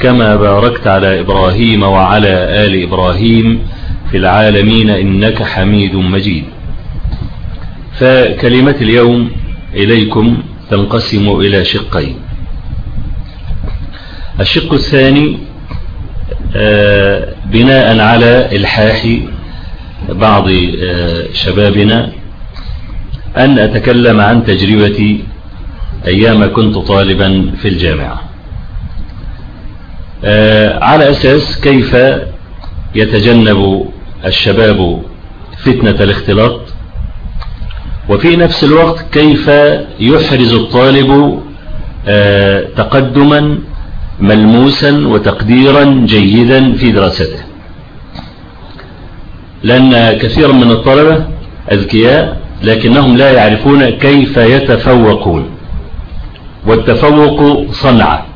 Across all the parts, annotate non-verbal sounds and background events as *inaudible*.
كما باركت على إبراهيم وعلى آل إبراهيم في العالمين إنك حميد مجيد. فكلمة اليوم إليكم تنقسم إلى شقين. الشق الثاني بناء على إلحاح بعض شبابنا أن أتكلم عن تجربتي أيام كنت طالبا في الجامعة. على أساس كيف يتجنب الشباب فتنة الاختلاط؟ وفي نفس الوقت كيف يحرز الطالب تقدما ملموسا وتقديرا جيدا في دراسته؟ لأن كثيرا من الطلبة أذكياء لكنهم لا يعرفون كيف يتفوقون. والتفوق صنعة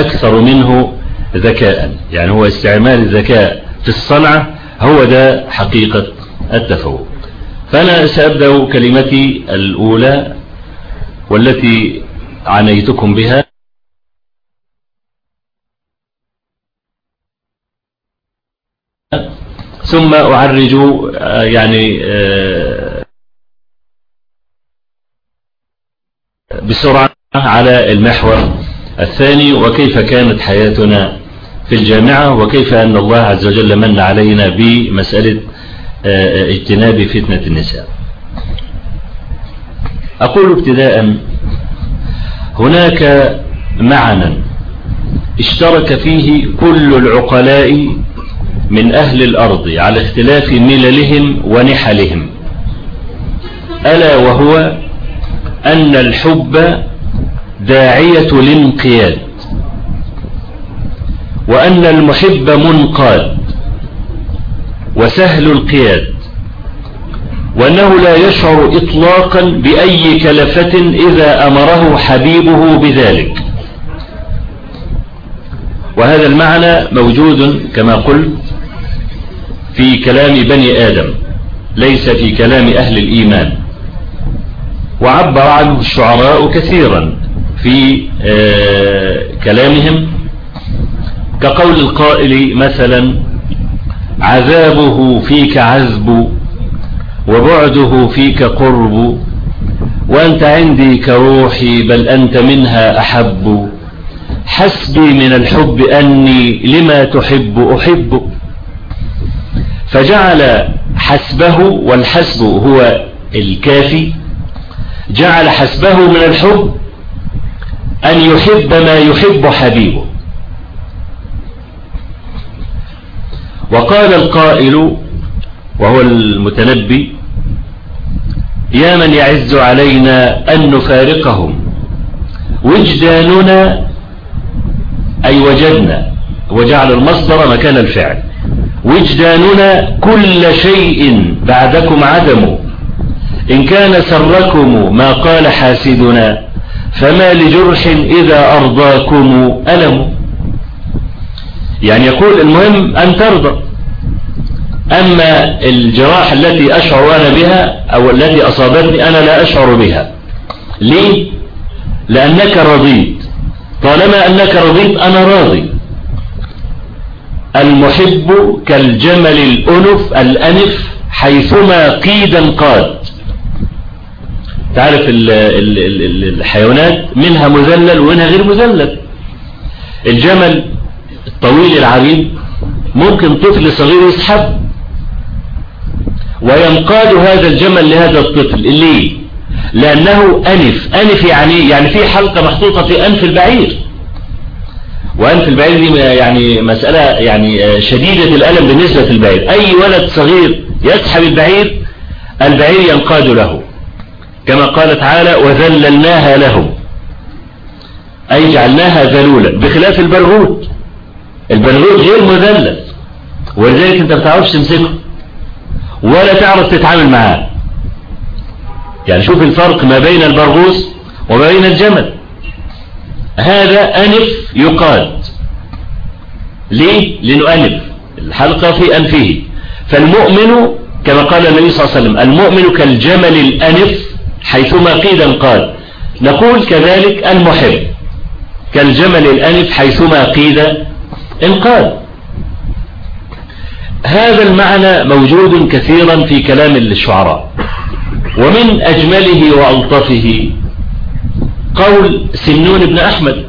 أكثر منه ذكاء. يعني هو استعمال الذكاء في الصنعة هو ده حقيقة التفوق. فأنا سأبدأ كلمتي الأولى والتي عنيتكم بها. ثم أعرج يعني بسرعة على المحور. الثاني وكيف كانت حياتنا في الجامعة وكيف أن الله عز وجل من علينا بمسألة اجتناب فتنة النساء. أقول ابتداء هناك معنى اشترك فيه كل العقلاء من أهل الأرض على اختلاف مللهم ونحلهم. ألا وهو أن الحب داعية الانقياد وأن المحب منقاد. وسهل القياد. وأنه لا يشعر إطلاقا بأي كلفة إذا أمره حبيبه بذلك. وهذا المعنى موجود كما قلت في كلام بني آدم ليس في كلام أهل الإيمان. وعبر عنه الشعراء كثيرا. في كلامهم. كقول القائل مثلا عذابه فيك عذب وبعده فيك قرب وأنت عندي كروحي بل أنت منها أحب. حسبي من الحب أني لما تحب أحب. فجعل حسبه والحسب هو الكافي. جعل حسبه من الحب أن يحب ما يحب حبيبه. وقال القائل وهو المتنبي يا من يعز علينا أن نفارقهم وجداننا أي وجدنا وجعل المصدر مكان الفعل وجداننا كل شيء بعدكم عدم إن كان سركم ما قال حاسدنا فما لجرح إذا أرضاكم ألم؟ يعني يقول المهم أن ترضى. أما الجراح التي أشعر أنا بها أو التي أصابتني أنا لا أشعر بها. ليه؟ لأنك رضيت. طالما أنك رضيت أنا راضي. المحب كالجمل الأنف الأنف حيثما قيدا قاد. تعرف ال ال ال الحيوانات منها مذلل ومنها غير مذلل. الجمل الطويل العريض ممكن طفل صغير يسحب وينقاد هذا الجمل لهذا الطفل. ليه؟ لأنه أنف. أنف يعني يعني في حلقة محطوطة في أنف البعير. وأنف البعير دي يعني مسألة يعني شديدة الألم بالنسبة للبعير. أي ولد صغير يسحب البعير البعير ينقاد له. كما قال تعالى وذللناها لهم. أي جعلناها ذلولا بخلاف البرغوث البرغوث غير مذلل. ولذلك أنت ما بتعرفش تمسكه. ولا تعرف تتعامل معاه. يعني شوف الفرق ما بين البرغوث وما بين الجمل. هذا أنف يقاد. ليه؟ لأنه أنف. الحلقة في أنفه. فالمؤمن كما قال النبي صلى الله عليه وسلم المؤمن كالجمل الأنف. حيثما قيد قال. نقول كذلك المحب. كالجمل الأنف حيثما قيد انقاد هذا المعنى موجود كثيرا في كلام الشعراء ومن أجمله وألطفه قول سنون بن أحمد.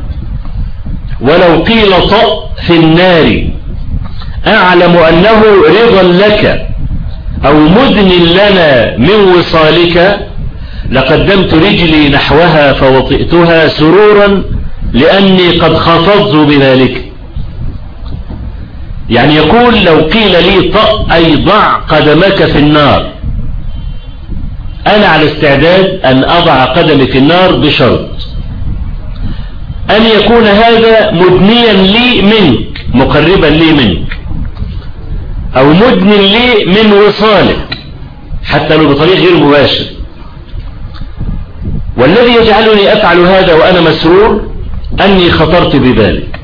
ولو قيل طأ في النار. أعلم أنه رضا لك أو مدن لنا من وصالك لقدمت رجلي نحوها فوطئتها سرورا لأني قد خفضت بذلك. يعني يقول لو قيل لي طأ أي ضع قدمك في النار. أنا على استعداد أن أضع قدمي في النار بشرط أن يكون هذا مدنيا لي منك مقربا لي منك أو مدن لي من وصالك حتى لو بطريق غير مباشر. والذي يجعلني أفعل هذا وأنا مسرور أني خطرت بذلك.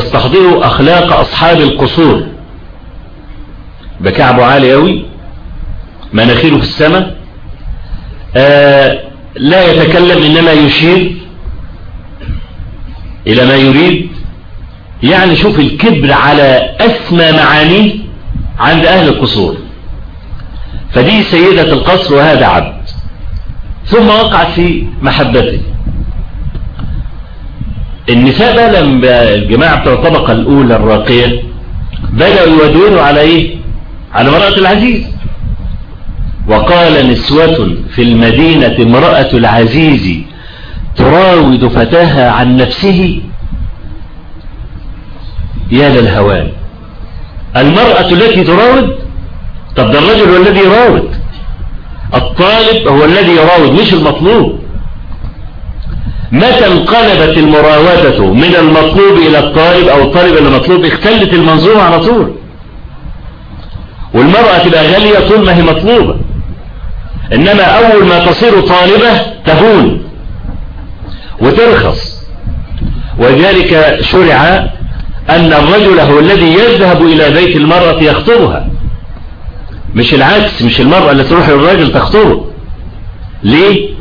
تستحضروا أخلاق أصحاب القصور. بكعبه عالي أوي مناخيره في السماء. آه لا يتكلم إنما يشير إلى ما يريد. يعني شوف الكبر على أسمى معانيه عند أهل القصور. فدي سيدة القصر وهذا عبد. ثم وقعت في محبته. النساء بقى لما الجماعة بتوع الطبقة الأولى الراقية بدأوا يودونوا على إيه؟ على امرأة العزيز. وقال نسوة في المدينة امرأة العزيز تراود فتاها عن نفسه يا للهوان. المرأة التي تراود طب ده الرجل هو الذي يراود. الطالب هو الذي يراود مش المطلوب. متى انقلبت المراودة من المطلوب إلى الطالب أو الطالب إلى المطلوب؟ اختلت المنظومة على طول. والمرأة تبقى غالية طول ما هي مطلوبة. إنما أول ما تصير طالبة تهون وترخص. وذلك شرع أن الرجل هو الذي يذهب إلى بيت المرأة يخطبها. مش العكس مش المرأة اللي تروح للراجل تخطبه. ليه؟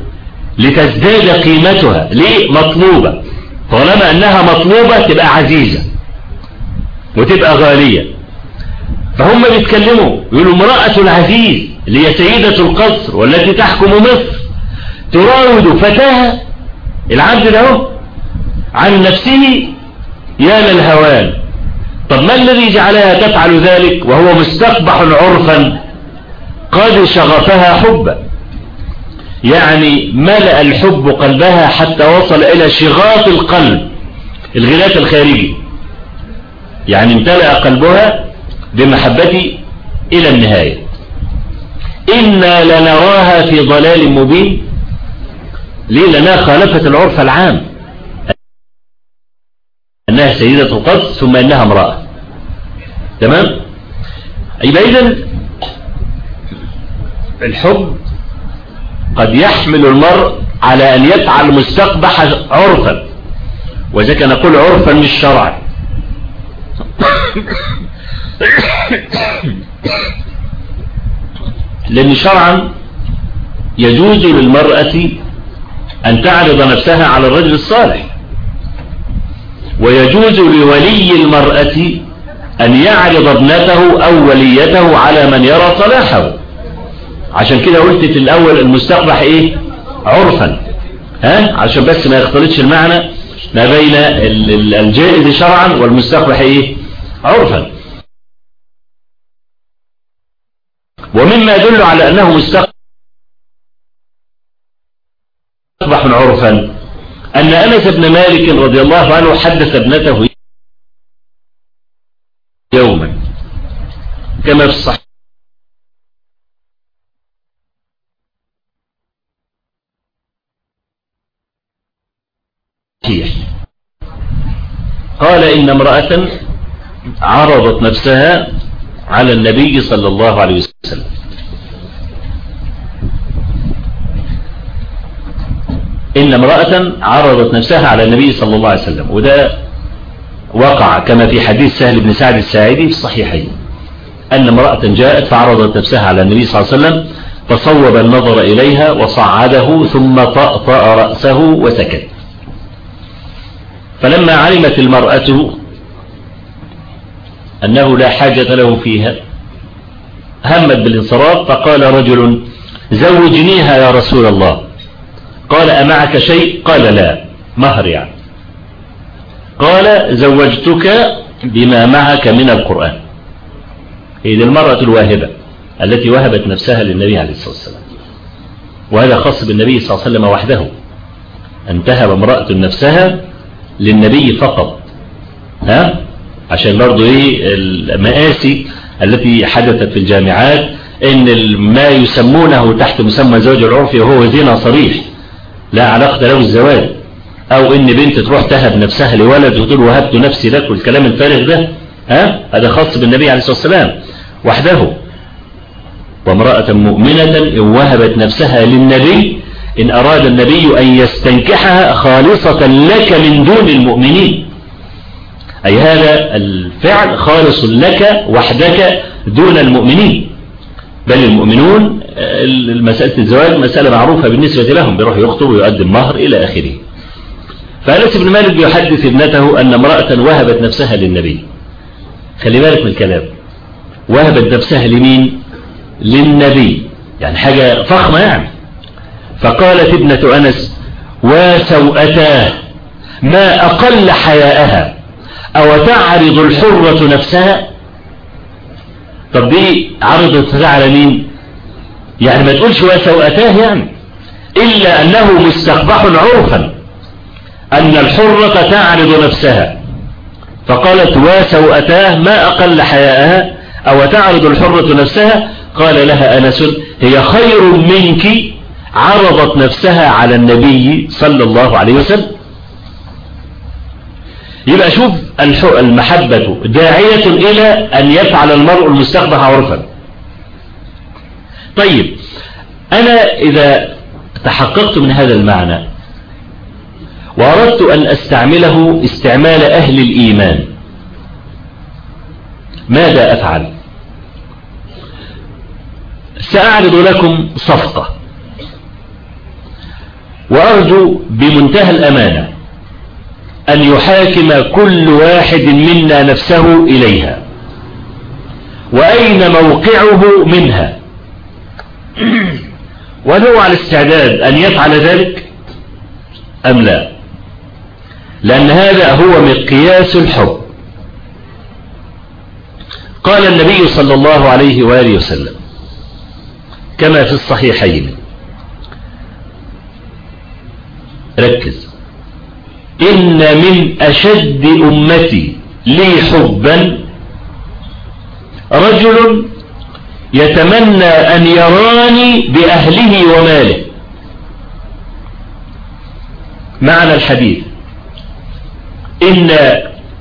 لتزداد قيمتها. ليه؟ مطلوبة. طالما أنها مطلوبة تبقى عزيزة وتبقى غالية. فهم بيتكلموا يقولوا امرأة العزيز هي سيدة القصر والتي تحكم مصر تراود فتاها العبد ده عن نفسه يا للهوان. طب ما الذي جعلها تفعل ذلك وهو مستقبح عرفا؟ قد شغفها حبا. يعني ملأ الحب قلبها حتى وصل إلى شغاف القلب الغلاف الخارجي. يعني امتلأ قلبها بمحبتي إلى النهاية. إنا لنراها في ضلال مبين. ليه؟ لأنها خالفت العرف العام. أنها سيدة القدس ثم أنها امرأة. تمام؟ يبقى إذن الحب قد يحمل المرء على أن يفعل مستقبح عرفا. وذلك نقول عرفا مش شرعا. لأن شرعا يجوز للمرأة أن تعرض نفسها على الرجل الصالح. ويجوز لولي المرأة أن يعرض ابنته أو وليته على من يرى صلاحه. عشان كده قلت في الأول المستقبح إيه؟ عرفا. ها؟ عشان بس ما يختلطش المعنى ما بين الجائز شرعا والمستقبح إيه؟ عرفا. ومما يدل على أنه مستقبح عرفا. أن أنس بن مالك رضي الله عنه حدث ابنته يوما. كما في الصحيح قال إن امرأة عرضت نفسها على النبي صلى الله عليه وسلم. إن امرأة عرضت نفسها على النبي صلى الله عليه وسلم. وده وقع كما في حديث سهل بن سعد الساعدي في الصحيحين. أن امرأة جاءت فعرضت نفسها على النبي صلى الله عليه وسلم فصوب النظر إليها وصعده ثم طأطأ رأسه وسكت. فلما علمت المرأة أنه لا حاجة له فيها همت بالانصراف فقال رجل زوجنيها يا رسول الله. قال أمعك شيء؟ قال لا مهر يعني. قال زوجتك بما معك من القرآن. هي المرأة الواهبة التي وهبت نفسها للنبي عليه الصلاة والسلام. وهذا خاص بالنبي صلى الله عليه وسلم وحده. أن تهب امرأة نفسها للنبي فقط. ها؟ عشان برضو إيه المآسي التي حدثت في الجامعات إن ما يسمونه تحت مسمى زوج العرفي وهو زنا صريح لا علاقة له الزواج أو إن بنت تروح تهب نفسها لولد وتقول وهبت نفسي لك والكلام الفارغ ده. ها؟ هذا خاص بالنبي عليه الصلاة والسلام وحده. وامرأة مؤمنة إن وهبت نفسها للنبي إن أراد النبي أن يستنكحها خالصة لك من دون المؤمنين. أي هذا الفعل خالص لك وحدك دون المؤمنين. بل المؤمنون مسألة الزواج مسألة معروفة بالنسبة لهم بيروح يخطب ويقدم مهر إلى آخره. فأنس بن مالك بيحدث ابنته أن امرأة وهبت نفسها للنبي. خلي بالك من الكلام. وهبت نفسها لمين؟ للنبي. يعني حاجة فخمة يعني. فقالت ابنة أنس وسوأتاه ما أقل حياءها أو تعرض الحرة نفسها؟ طب دي عرضت على مين؟ يعني ما تقولش وسوأتاه يعني إلا أنه مستقبح عرفا أن الحرة تعرض نفسها. فقالت وسوأتاه ما أقل حياءها أو تعرض الحرة نفسها؟ قال لها أنس هي خير منك عرضت نفسها على النبي صلى الله عليه وسلم. يبقى شوف المحبة داعية إلى أن يفعل المرء المستقبح عرفا. طيب أنا إذا تحققت من هذا المعنى وأردت أن أستعمله استعمال أهل الإيمان ماذا أفعل؟ سأعرض لكم صفقة. وأرجو بمنتهى الأمانة أن يحاكم كل واحد منا نفسه إليها. وأين موقعه منها؟ وهو على استعداد أن يفعل ذلك أم لا؟ لأن هذا هو مقياس الحب. قال النبي صلى الله عليه وآله وسلم كما في الصحيحين ركز. إن من أشد أمتي لي حبا رجل يتمنى أن يراني بأهله وماله. معنى الحديث. إن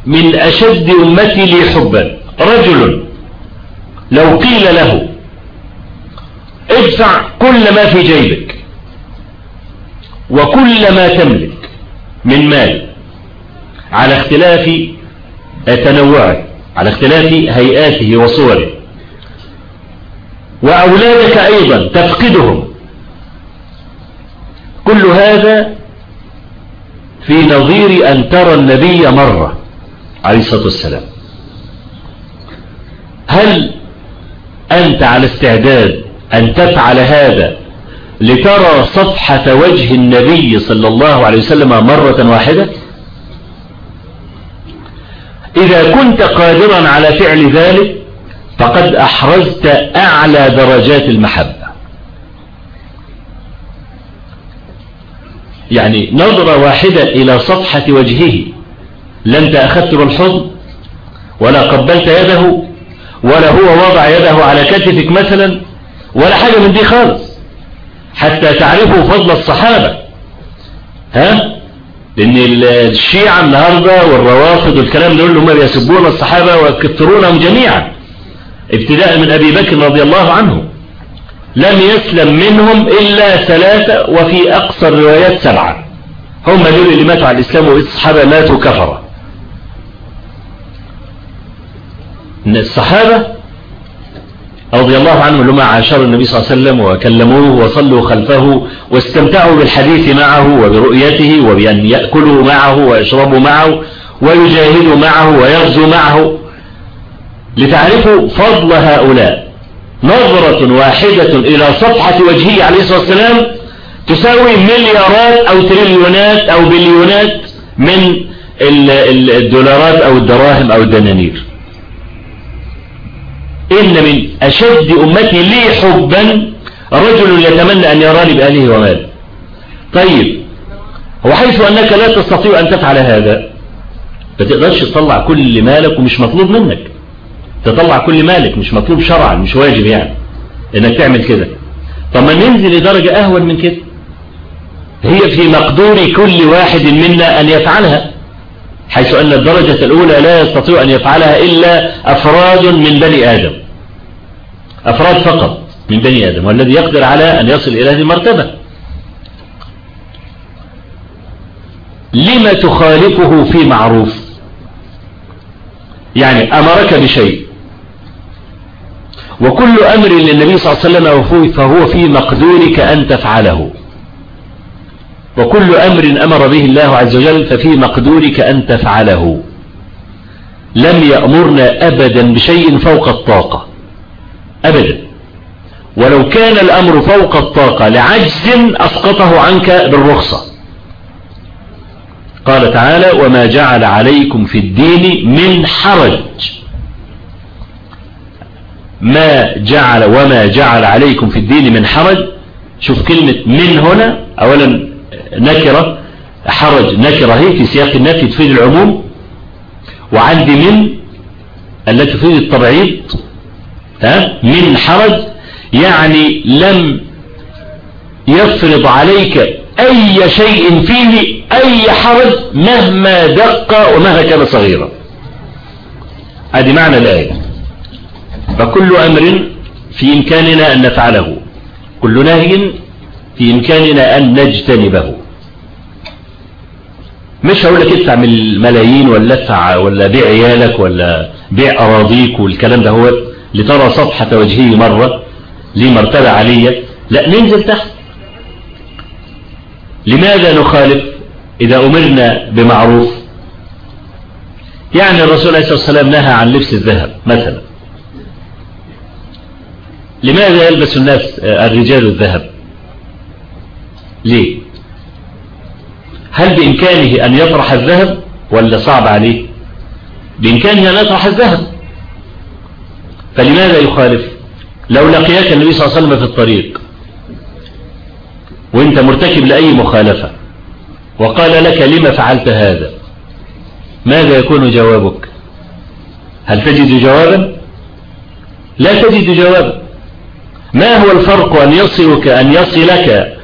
من أشد أمتي لي حبا رجل لو قيل له ادفع كل ما في جيبك. وكل ما تملك من مال على اختلاف تنوعه على اختلاف هيئاته وصوره. وأولادك أيضا تفقدهم. كل هذا في نظير أن ترى النبي مرة عليه الصلاة والسلام. هل أنت على استعداد أن تفعل هذا لترى صفحة وجه النبي صلى الله عليه وسلم مرة واحدة؟ إذا كنت قادرا على فعل ذلك فقد أحرزت أعلى درجات المحبة. يعني نظرة واحدة إلى صفحة وجهه. لا أنت أخذت بالحضن ولا قبلت يده ولا هو وضع يده على كتفك مثلا ولا حاجة من دي خالص. حتى تعرفوا فضل الصحابة. ها؟ لأن الشيعة النهاردة والروافض والكلام دول هم بيسبون الصحابة ويكثرونهم جميعا. ابتداء من أبي بكر رضي الله عنه. لم يسلم منهم إلا ثلاثة وفي أقصى الروايات سبعة. هم دول اللي ماتوا على الإسلام والصحابة ماتوا كفرة. الصحابة رضي الله عنهم لما عاشروا النبي صلى الله عليه وسلم وكلموه وصلوا خلفه واستمتعوا بالحديث معه وبرؤيته وبأن يأكلوا معه ويشربوا معه ويجاهدوا معه ويغزوا معه. لتعرفوا فضل هؤلاء. نظرة واحدة إلى صفحة وجهه عليه الصلاة والسلام تساوي مليارات أو تريليونات أو بليونات من الدولارات أو الدراهم أو الدنانير. إن من أشد أمتي لي حبا رجل يتمنى أن يراني بأهله وماله. طيب هو حيث أنك لا تستطيع أن تفعل هذا ما تقدرش تطلع كل مالك ومش مطلوب منك. تطلع كل مالك مش مطلوب شرعا مش واجب يعني إنك تعمل كده. طب ما ننزل لدرجة أهون من كده. هي في مقدور كل واحد منا أن يفعلها. حيث أن الدرجة الأولى لا يستطيع أن يفعلها إلا افراد من بني آدم. افراد فقط من بني آدم والذي يقدر على أن يصل إلى هذه المرتبة. لما تخالفه في معروف؟ يعني أمرك بشيء. وكل أمر للنبي صلى الله عليه وسلم فهو في مقدورك أن تفعله. وكل أمر أمر به الله عز وجل ففي مقدورك أن تفعله. لم يأمرنا أبدا بشيء فوق الطاقة. أبدا. ولو كان الأمر فوق الطاقة لعجز أسقطه عنك بالرخصة. قال تعالى وما جعل عليكم في الدين من حرج. ما جعل وما جعل عليكم في الدين من حرج. شوف كلمة من هنا أولا نكرة حرج نكرة هي في سياق النفي تفيد العموم وعندي من التي تفيد التبعيض ها من حرج يعني لم يفرض عليك أي شيء فيه أي حرج مهما دق ومهما كان صغيرا. هذه معنى الآية. فكل أمر في إمكاننا أن نفعله. كل نهي في إمكاننا أن نجتنبه. مش هقول لك ادفع من الملايين ولا ادفع ولا بيع عيالك ولا بيع أراضيك والكلام ده هو لترى صفحة وجهه مرة ليه مرتبة عالية لا ننزل تحت. لماذا نخالف إذا أمرنا بمعروف؟ يعني الرسول عليه الصلاة والسلام نهى عن لبس الذهب مثلا. لماذا يلبس الناس الرجال الذهب؟ ليه؟ هل بإمكانه أن يطرح الذهب ولا صعب عليه؟ بإمكانه أن يطرح الذهب. فلماذا يخالف؟ لو لقياك النبي صلى الله عليه وسلم في الطريق وأنت مرتكب لأي مخالفة وقال لك لما فعلت هذا ماذا يكون جوابك؟ هل تجد جوابا؟ لا تجد جوابا. ما هو الفرق أن يصلك أن يصلك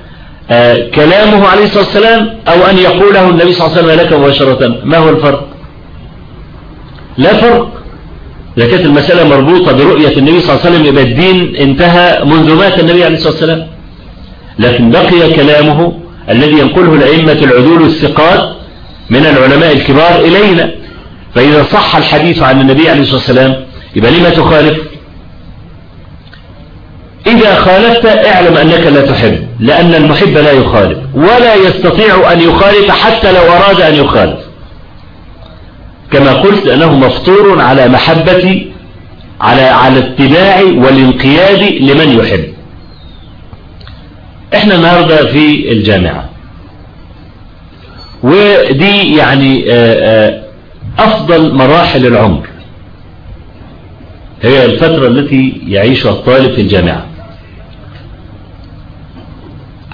كلامه عليه الصلاة والسلام أو أن يقوله النبي صلى الله عليه وسلم لك مباشرة ما هو الفرق؟ لا فرق. إذا كانت المسألة مربوطة برؤية النبي صلى الله عليه وسلم يبقى الدين انتهى منذ مات النبي عليه الصلاة والسلام. لكن بقي كلامه الذي ينقله الأئمة العدول الثقات من العلماء الكبار إلينا. فإذا صح الحديث عن النبي عليه الصلاة والسلام يبقى لما تخالف؟ إذا خالفت اعلم أنك لا تحب لأن المحب لا يخالف ولا يستطيع أن يخالف حتى لو أراد أن يخالف. كما قلت أنه مفطور على محبة على على اتباع والانقياد لمن يحب. إحنا النهاردة في الجامعة. ودي يعني أفضل مراحل العمر. هي الفترة التي يعيشها الطالب في الجامعة.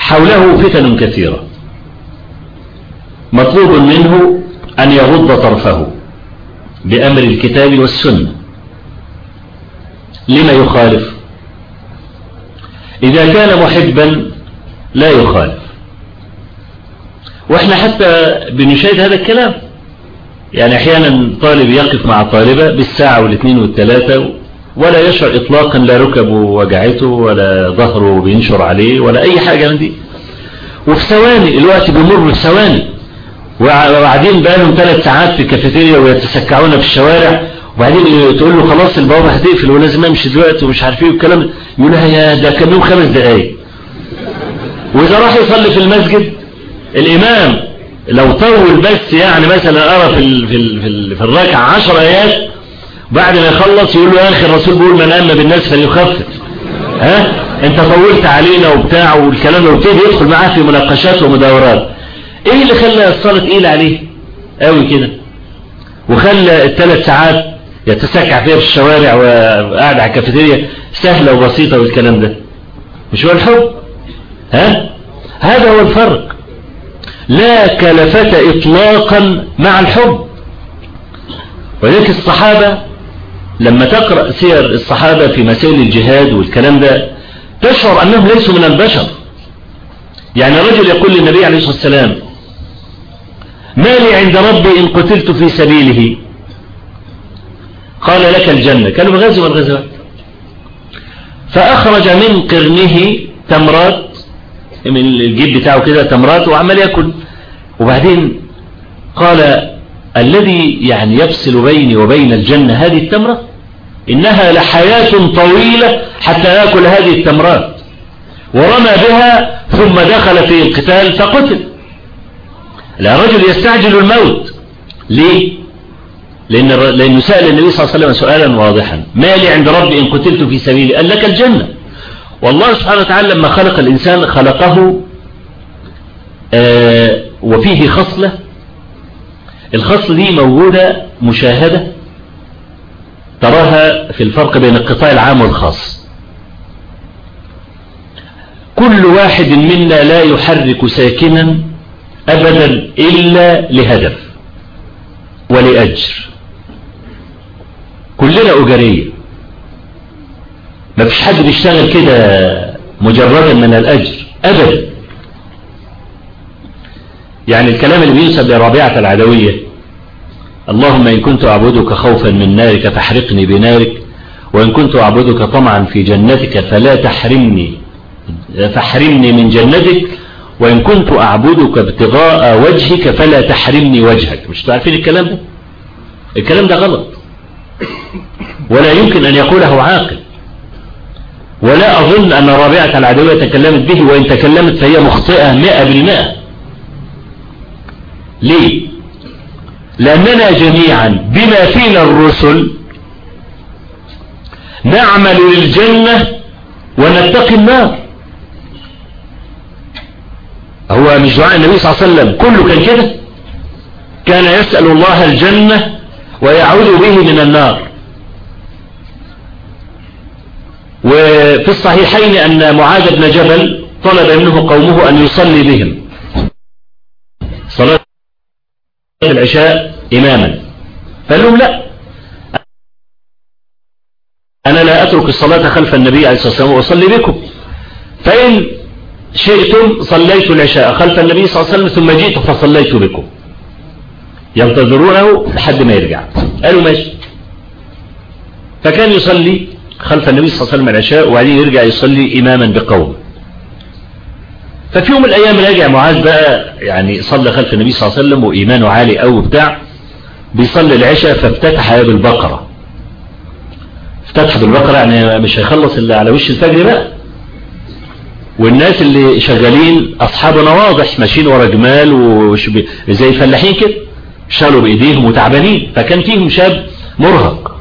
حوله فتن كثيرة. مطلوب منه أن يغض طرفه بأمر الكتاب والسنة. لما يخالف؟ إذا كان محبا لا يخالف. وإحنا حتى بنشاهد هذا الكلام. يعني أحيانا طالب يقف مع طالبة بالساعة والاثنين والثلاثة ولا يشعر اطلاقا لا ركبه وجعته ولا ظهره بينشر عليه ولا أي حاجة من دي. وفي ثواني الوقت بيمر في ثواني. وبعدين بقى لهم ثلاث ساعات في الكافيتيريا ويتسكعون في الشوارع. وبعدين تقول له خلاص البوابة هتقفل ولازم امشي دلوقتي ومش عارف إيه والكلام يقول لها يا ده كان لهم خمس دقايق. وإذا راح يصلي في المسجد الإمام لو طول بس يعني مثلا ارى في في في, في الركعة 10 آيات بعد ما يخلص يقول له يا أخي الرسول بيقول من أما بالناس فليخفف. ها؟ أنت طولت علينا وبتاع والكلام ده. وابتدي يدخل معاه في مناقشات ومداورات. إيه اللي خلى الصلاة تقيل عليه؟ قوي كده. وخلى الثلاث ساعات يتسكع فيها في الشوارع وقاعد على الكافيتيريا. سهلة وبسيطة والكلام ده. مش هو الحب؟ ها؟ هذا هو الفرق. لا كلفة إطلاقا مع الحب. ولذلك الصحابة لما تقرأ سير الصحابة في مسائل الجهاد والكلام ده تشعر أنهم ليسوا من البشر. يعني رجل يقول للنبي عليه الصلاة والسلام ما لي عند ربي إن قتلت في سبيله. قال لك الجنة. كانوا بغزوا الغزوات فأخرج من قرنه تمرات من الجيب بتاعه كده تمرات وعمال يأكل. وبعدين قال الذي يعني يفصل بيني وبين الجنة هذه التمرة؟ إنها لحياة طويلة حتى يأكل هذه التمرات. ورمى بها ثم دخل في القتال فقتل. لا رجل يستعجل الموت. ليه؟ لأن لأنه سأل النبي صلى الله عليه وسلم سؤالا واضحا. ما لي عند ربي إن قتلت في سبيلي قال لك الجنة. والله سبحانه وتعالى لما خلق الإنسان خلقه آه وفيه خصلة. الخصلة دي موجودة مشاهدة. تراها في الفرق بين القطاع العام والخاص. كل واحد منا لا يحرك ساكنا أبدا إلا لهدف ولأجر. كلنا أجرية ما فيش حد بيشتغل كده مجردا من الأجر أبدا. يعني الكلام اللي بينسب لرابعة العدوية اللهم إن كنت أعبدك خوفا من نارك فاحرقني بنارك وإن كنت أعبدك طمعا في جنتك فلا تحرمني فاحرمني من جنتك وإن كنت أعبدك ابتغاء وجهك فلا تحرمني وجهك. مش تعرفين الكلام ده؟ الكلام ده غلط. ولا يمكن أن يقوله عاقل. ولا أظن أن رابعة العدوية تكلمت به وإن تكلمت فهي مخطئة مئة بالمئة. ليه؟ لأننا جميعا بما فينا الرسل نعمل للجنة ونتقي النار. هو مش دعاء النبي صلى الله عليه وسلم. كله كان كده. كان يسأل الله الجنة ويعوذ به من النار. وفي الصحيحين أن معاذ بن جبل طلب منه قومه أن يصلي بهم. صلاة العشاء إماما. فقال لهم لا. أنا لا أترك الصلاة خلف النبي عليه الصلاة والسلام وأصلي بكم. فإن شئتم صليت العشاء خلف النبي صلى الله عليه وسلم ثم جئت فصليت بكم. ينتظرونه لحد ما يرجع. قالوا ماشي. فكان يصلي خلف النبي صلى الله عليه وسلم العشاء وبعدين يرجع يصلي إماما بقوم. ففي يوم من الأيام راجع معاذ بقى يعني صلى خلف النبي صلى الله عليه وسلم وإيمانه عالي أو بتاع بيصلي العشاء فافتتح بالبقرة افتتح بالبقرة يعني مش هيخلص اللي على وش الفجر بقى. والناس اللي شغالين أصحابنا واضح ماشيين ورا جمال وزي فلاحين كده شالوا بإيديهم وتعبانين فكان فيهم شاب مرهق.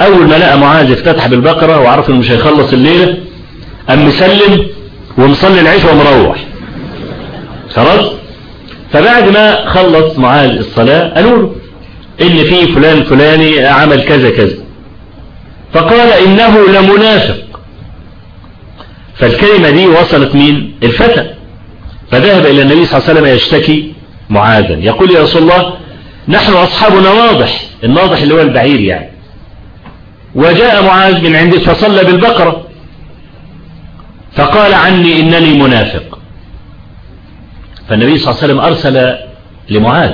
أول ما لقى معاذ افتتح بالبقرة وعرف إنه مش هيخلص الليلة قام مسلم ومصلي العشاء ومروح. خلاص؟ فبعد ما خلص معاذ الصلاة قالوا له إن في فلان فلاني عمل كذا كذا. فقال إنه لمنافق. فالكلمة دي وصلت مين؟ الفتى. فذهب إلى النبي صلى الله عليه وسلم يشتكي معاذا. يقول يا رسول الله نحن أصحابنا واضح الناضح اللي هو البعير يعني. وجاء معاذ من عندك فصلى بالبقرة. فقال عني إنني منافق. فالنبي صلى الله عليه وسلم أرسل لمعاذ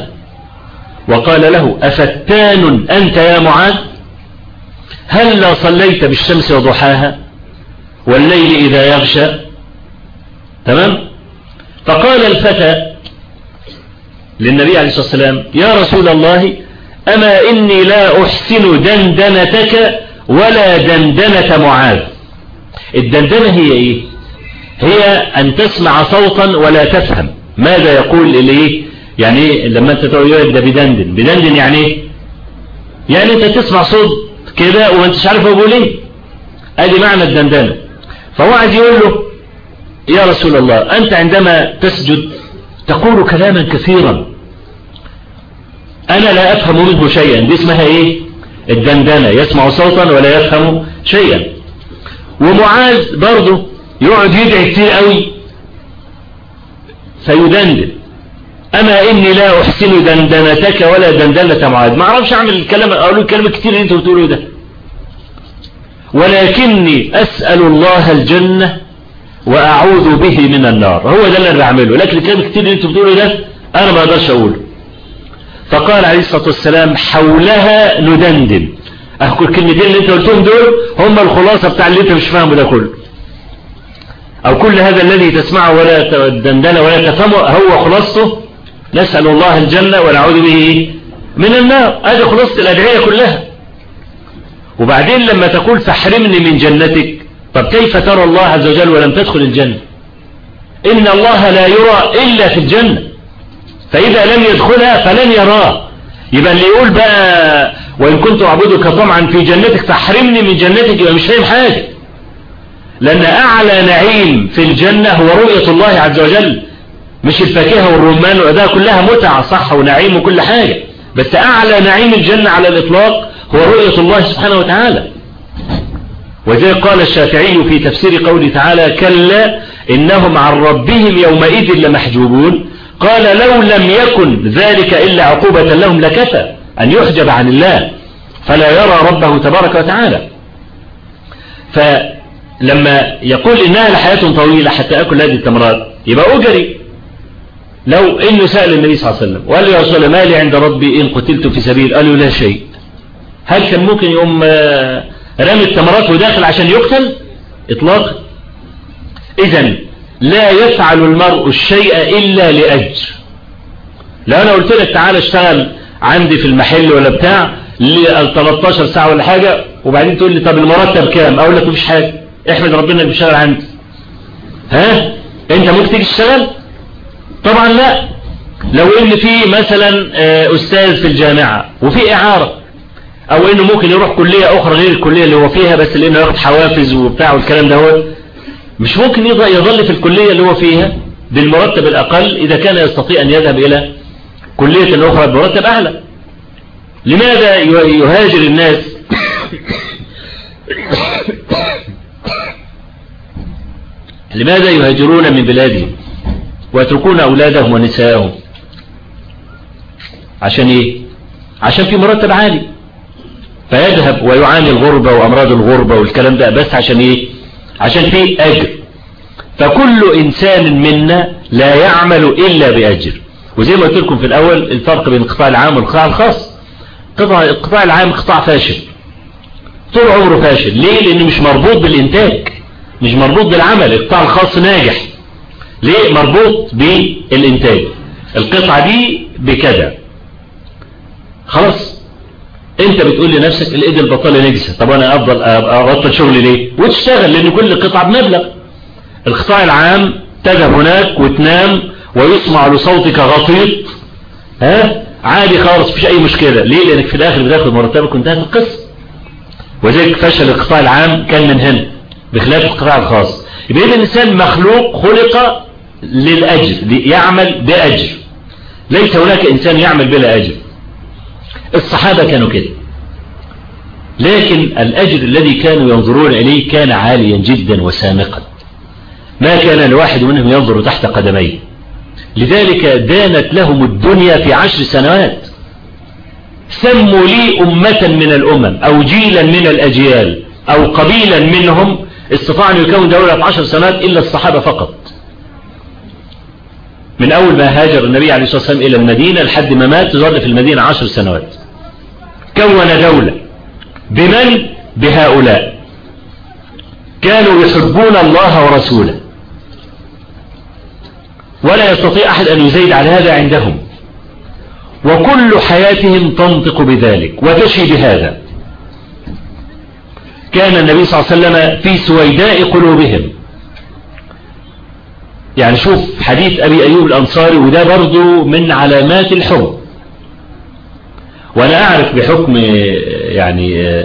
وقال له أفتان أنت يا معاذ؟ هل لا صليت بالشمس وضحاها والليل إذا يغشى؟ تمام؟ فقال الفتى للنبي عليه الصلاة والسلام يا رسول الله أما إني لا أحسن دندنتك ولا دندنة معاذ؟ الدندنة هي إيه؟ هي أن تسمع صوتا ولا تفهم. ماذا يقول إليه يعني لما أنت تقول ده بدندن بدندن يعني إيه؟ يعني أنت تسمع صوت كده وما أنتش عارف أقول إيه. أدي معنى الدندنة. فهو عايز يقول له يا رسول الله أنت عندما تسجد تقول كلاما كثيرا. أنا لا أفهم منه شيئا. دي اسمها إيه؟ الدندنة. يسمع صوتا ولا يفهم شيئا. ومعاذ برضه يقعد يدعي كتير قوي. فيدندن. أما إني لا أحسن دندنتك ولا دندنة معاذ. ما أعرفش أعمل الكلام أقول الكلام الكتير اللي أنت بتقوله ده. ولكني أسأل الله الجنة وأعوذ به من النار. هو ده اللي أنا بعمله. لكن الكلام الكتير اللي أنت بتقوله ده أنا ما أقدرش أقوله. فقال عليه الصلاة والسلام حولها ندندن. أقول الكلمتين اللي أنت قلتهم دول هم الخلاصة بتاع اللي أنت مش فاهمه ده كله. أو كل هذا الذي تسمعه ولا دندن ولا تفهمه هو خلاصته. نسأل الله الجنة ونعوذ به من النار. هذه خلاصة الأدعية كلها. وبعدين لما تقول فاحرمني من جنتك طب كيف ترى الله عز وجل ولم تدخل الجنة؟ إن الله لا يرى إلا في الجنة. فإذا لم يدخلها فلن يراه. يبقى اللي يقول بقى وإن كنت أعبدك طمعا في جنتك فاحرمني من جنتك يبقى مش فاهم حاجة. لأن أعلى نعيم في الجنة هو رؤية الله عز وجل. مش الفاكهة والرمان وده كلها متعة صح ونعيم وكل حاجة. بس أعلى نعيم الجنة على الإطلاق هو رؤية الله سبحانه وتعالى. وزي قال الشافعي في تفسير قوله تعالى كلا إنهم عن ربهم يومئذ لمحجوبون قال لو لم يكن ذلك إلا عقوبة لهم لكفى أن يحجب عن الله فلا يرى ربه تبارك وتعالى. فلما يقول إنها لحياة طويلة حتى أكل هذه التمرات يبقى أجري. لو إنه سأل النبي صلى الله عليه وسلم وقال له يا رسول الله ما لي عند ربي إن قتلت في سبيل. قال له لا شيء. هل كان ممكن يقوم رامي التمرات وداخل عشان يقتل؟ اطلاقا. إذا لا يفعل المرء الشيء إلا لأجر. لو أنا قلت لك تعالى اشتغل عندي في المحل ولا بتاع ل 13 ساعة ولا حاجة وبعدين تقول لي طب المرتب كام؟ أقول لك مفيش حاجة. احمد ربنا اللي بيشتغل عندي. ها؟ أنت ممكن تيجي تشتغل؟ طبعا لا. لو إن في مثلا أستاذ في الجامعة وفي إعارة أو إنه ممكن يروح كلية أخرى غير الكلية اللي هو فيها بس لأنه ياخد حوافز وبتاع والكلام ده هو مش ممكن يظل في الكلية اللي هو فيها بالمرتب الأقل إذا كان يستطيع أن يذهب إلى كلية أخرى بمرتب أعلى. لماذا يهاجر الناس؟ لماذا يهاجرون من بلادهم ويتركون أولادهم ونساءهم؟ عشان إيه؟ عشان في مرتب عالي. فيذهب ويعاني الغربة وأمراض الغربة والكلام ده بس عشان إيه؟ عشان في أجر. فكل إنسان منا لا يعمل إلا بأجر. وزي ما قلت لكم في الأول الفرق بين القطاع العام والقطاع الخاص. قطاع القطاع العام قطاع فاشل. طول عمره فاشل. ليه؟ لأنه مش مربوط بالإنتاج. مش مربوط بالعمل. القطاع الخاص ناجح. ليه؟ مربوط بالإنتاج. القطعة دي بكذا. خلاص. أنت بتقول لنفسك الإيد البطالة نجسة. طب أنا أفضل أبطل شغلي ليه؟ وتشتغل لأن كل قطعة بمبلغ. القطاع العام تذهب هناك وتنام ويسمع لصوتك غطيط ها؟ عادي خالص مفيش أي مشكلة. ليه؟ لأنك في الآخر بتاخد مرتبك وانتهت القصة. وذلك فشل القطاع العام كان من هنا بخلاف القطاع الخاص. يبقى إذا الإنسان مخلوق خلق للأجر يعمل بأجر. ليس هناك إنسان يعمل بلا أجر. الصحابة كانوا كده. لكن الأجر الذي كانوا ينظرون إليه كان عاليا جدا وسامقا. ما كان الواحد منهم ينظر تحت قدميه. لذلك دانت لهم الدنيا في عشر سنوات. سموا لي أمة من الأمم أو جيلا من الأجيال أو قبيلا منهم استطاع أن يكون دولة في عشر سنوات إلا الصحابة فقط. من أول ما هاجر النبي عليه الصلاة والسلام إلى المدينة لحد ما مات ظل في المدينة عشر سنوات. كون دولة بمن؟ بهؤلاء. كانوا يحبون الله ورسوله. ولا يستطيع أحد أن يزيد على هذا عندهم. وكل حياتهم تنطق بذلك وتشي بهذا. كان النبي صلى الله عليه وسلم في سويداء قلوبهم. يعني شوف حديث أبي أيوب الأنصاري وده برضو من علامات الحب وأنا أعرف بحكم يعني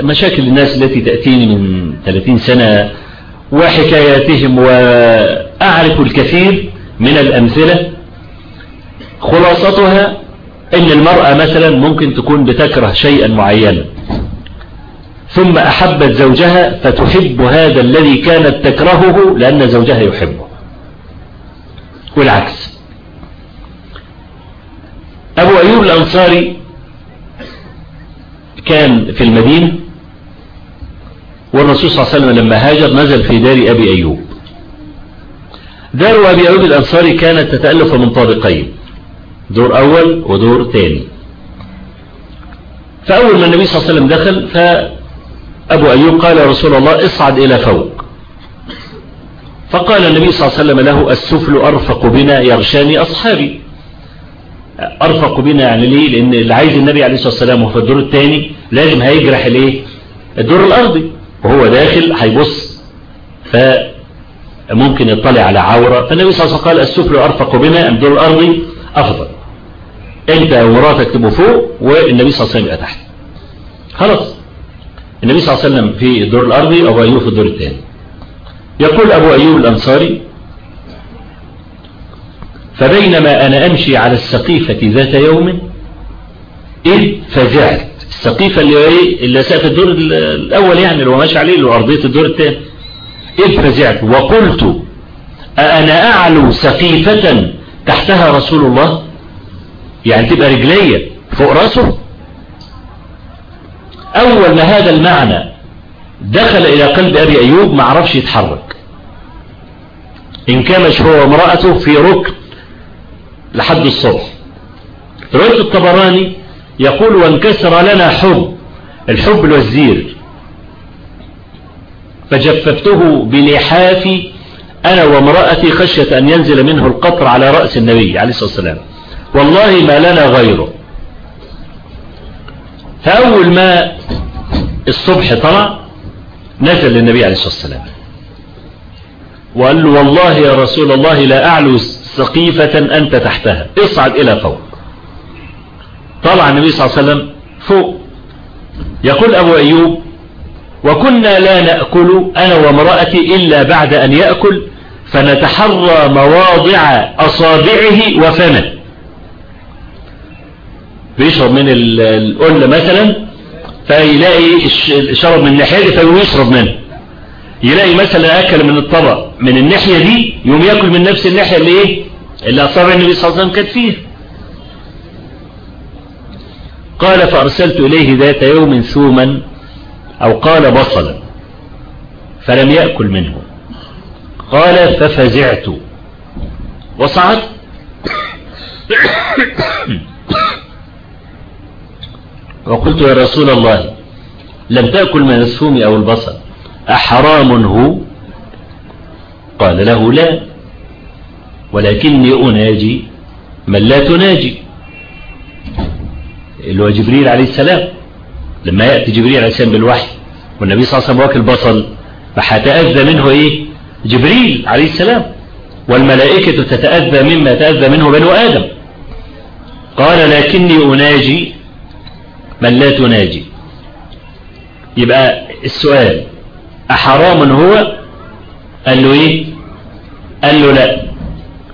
مشاكل الناس التي تأتيني من 30 سنة وحكاياتهم وأعرف الكثير من الأمثلة خلاصتها أن المرأة مثلا ممكن تكون بتكره شيئا معينا. ثم أحبت زوجها فتحب هذا الذي كانت تكرهه لأن زوجها يحبه. والعكس. أبو أيوب الأنصاري كان في المدينة والرسول صلى الله عليه وسلم لما هاجر نزل في دار أبي أيوب. دار أبي أيوب الأنصاري كانت تتألف من طابقين. دور أول ودور ثاني. فأول ما النبي صلى الله عليه وسلم دخل فأبو أيوب قال يا رسول الله اصعد إلى فوق. فقال النبي صلى الله عليه وسلم له السفل أرفق بنا يغشاني أصحابي. أرفق بنا يعني ليه؟ لأن اللي عايز النبي عليه الصلاة والسلام وهو في الدور الثاني لازم هيجرح الايه الدور الأرضي. وهو داخل هيبص. فممكن يطلع على عورة. فالنبي صلى الله عليه وسلم قال السفل أرفق بنا الدور الأرضي أفضل. أنت ومراتك تبقوا فوق والنبي صلى الله عليه وسلم يبقى تحت. خلاص. النبي صلى الله عليه وسلم في الدور الأرضي أبو أيوب في الدور الثاني. يقول أبو أيوب الأنصاري فبينما أنا أمشي على السقيفة ذات يوم إذ فزعت. السقيفة اللي هي اللي سقف الدور الأول يعني اللي هو ماشي عليه اللي هو أرضية الدور الثاني. إذ فزعت وقلت أأنا أعلو سقيفة تحتها رسول الله؟ يعني تبقى رجلية فوق راسه؟ أول ما هذا المعنى دخل إلى قلب أبي أيوب ما عرفش يتحرك. انكمش هو وامرأته في ركن لحد الصبح. رواية الطبراني يقول وانكسر لنا حب الحب الوزير. فجففته بلحافي أنا وامرأتي خشية أن ينزل منه القطر على رأس النبي عليه الصلاة والسلام. والله ما لنا غيره. فأول ما الصبح طلع نزل للنبي عليه الصلاة والسلام. وقال له والله يا رسول الله لا أعلو سقيفة أنت تحتها. اصعد إلى فوق. طلع النبي صلى الله عليه وسلم فوق. يقول أبو أيوب وكنا لا نأكل أنا وامرأتي إلا بعد أن يأكل فنتحرى مواضع أصابعه وفمه. بيشرب من القلة مثلا فيلاقي شرب من الناحية دي فيقوم يشرب منه. يلاقي مثلا أكل من الطبق من الناحية دي يوم يأكل من نفس الناحية اللي إيه؟ اللي أصابع النبي صلى الله عليه وسلم كانت فيها قال فأرسلت إليه ذات يوم ثوما أو قال بصلا فلم يأكل منه. قال ففزعت. وصعدت وقلت يا رسول الله لم تأكل من الثوم أو البصل أحرام هو؟ قال له لا ولكني أناجي من لا تناجي. اللي هو جبريل عليه السلام. لما يأتي جبريل عليه السلام بالوحي والنبي صلى الله عليه وسلم واكل بصل فحتأذى منه إيه؟ جبريل عليه السلام. والملائكة تتأذى مما تأذى منه بنو آدم. قال لكني أناجي من لا تناجي. يبقى السؤال أحرام هو؟ قال له إيه؟ قال له لا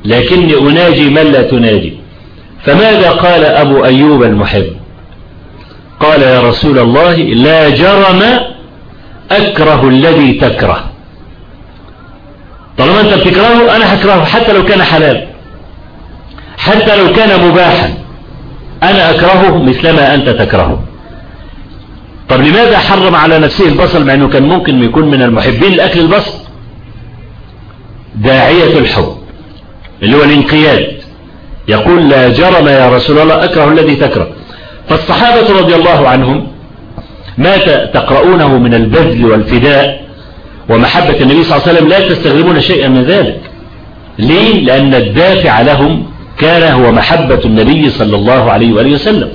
لكني أناجي من لا تناجي. فماذا قال أبو أيوب المحب؟ قال يا رسول الله لا جرم أكره الذي تكره. طالما أنت بتكرهه أنا هكرهه حتى لو كان حلال حتى لو كان مباحا. أنا أكرهه مثلما أنت تكرهه. طب لماذا حرم على نفسه البصل مع أنه كان ممكن يكون من المحبين لأكل البصل؟ داعية الحب اللي هو الانقياد. يقول لا جرم يا رسول الله أكره الذي تكره. فالصحابة رضي الله عنهم ما تقرؤونه من البذل والفداء ومحبة النبي صلى الله عليه وسلم لا تستغربون شيئا من ذلك. ليه؟ لأن الدافع لهم كان هو محبة النبي صلى الله عليه وآله وسلم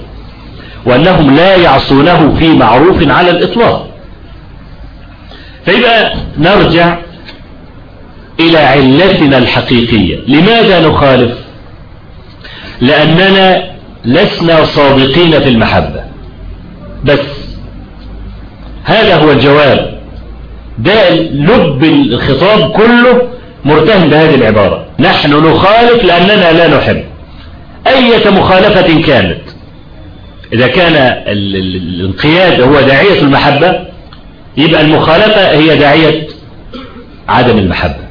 وأنهم لا يعصونه في معروف على الإطلاق. فيبقى نرجع إلى علتنا الحقيقية. لماذا نخالف؟ لأننا لسنا صادقين في المحبة. بس هذا هو الجواب. ده لب الخطاب كله مرتهن بهذه العبارة. نحن نخالف لأننا لا نحب. أية مخالفة كانت؟ إذا كان الانقياد هو داعية المحبة يبقى المخالفة هي داعية عدم المحبة.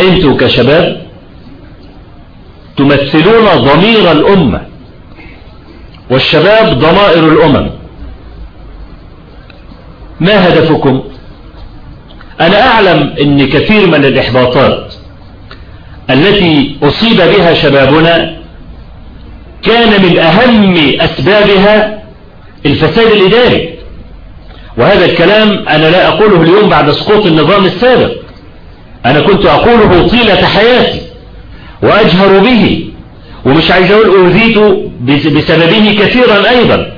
أنتوا كشباب تمثلون ضمير الأمة. والشباب ضمائر الأمم. ما هدفكم؟ أنا أعلم أن كثير من الإحباطات التي أصيب بها شبابنا كان من أهم أسبابها الفساد الإداري. وهذا الكلام أنا لا أقوله اليوم بعد سقوط النظام السابق. أنا كنت أقوله طيلة حياتي. وأجهر به. ومش عايز أقول أوذيت بسببه كثيرا أيضا.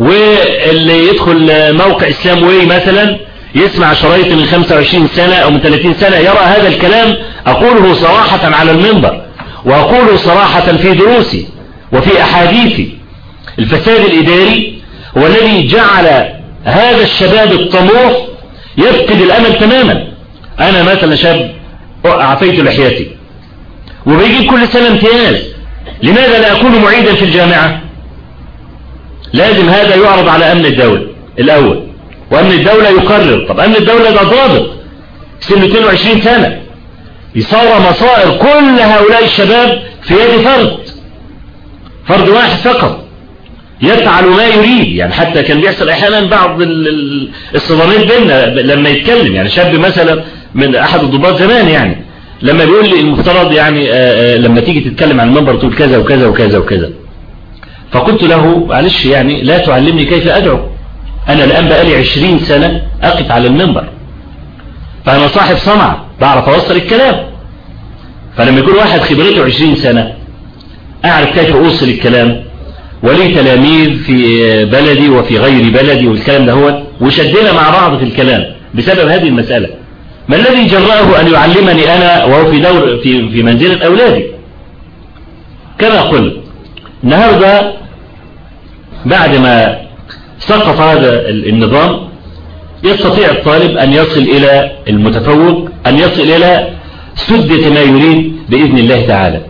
واللي يدخل موقع إسلام واي مثلا يسمع شرايط من 25 سنة أو من 30 سنة يرى هذا الكلام أقوله صراحة على المنبر وأقوله صراحة في دروسي وفي أحاديثي. الفساد الإداري هو الذي جعل هذا الشباب الطموح يفقد الأمل تماما. أنا مثلا شاب أعطيت لحياتي. وبيجي كل سنة امتياز. لماذا لا أكون معيدا في الجامعة؟ لازم هذا يعرض على أمن الدولة الأول. وأمن الدولة يقرر. طب أمن الدولة ده ضابط. سن 22 سنة. يصار مصائر كل هؤلاء الشباب في يد فرد. فرد واحد فقط. يفعل ما يريد. يعني حتى كان بيحصل أحيانا بعض الصدامات بيننا لما يتكلم. يعني شاب مثلا من أحد الضباط زمان يعني. لما بيقول لي المفترض يعني آآ آآ لما تيجي تتكلم عن المنبر تقول كذا وكذا وكذا وكذا. فقلت له معلش يعني لا تعلمني كيف أدعو. أنا الآن بقالي عشرين سنة أقف على المنبر. فأنا صاحب صنعة بعرف أوصل الكلام. فلما يكون واحد خبرته عشرين سنة أعرف كيف أوصل الكلام. ولي تلاميذ في بلدي وفي غير بلدي والكلام ده هو وشدنا مع بعض في الكلام بسبب هذه المسألة. ما الذي جرأه أن يعلمني أنا وهو في دور في في منزلة أولادي؟ كما قلت النهاردة بعد ما سقط هذا النظام يستطيع الطالب أن يصل إلى المتفوق أن يصل إلى سدة ما يريد بإذن الله تعالى.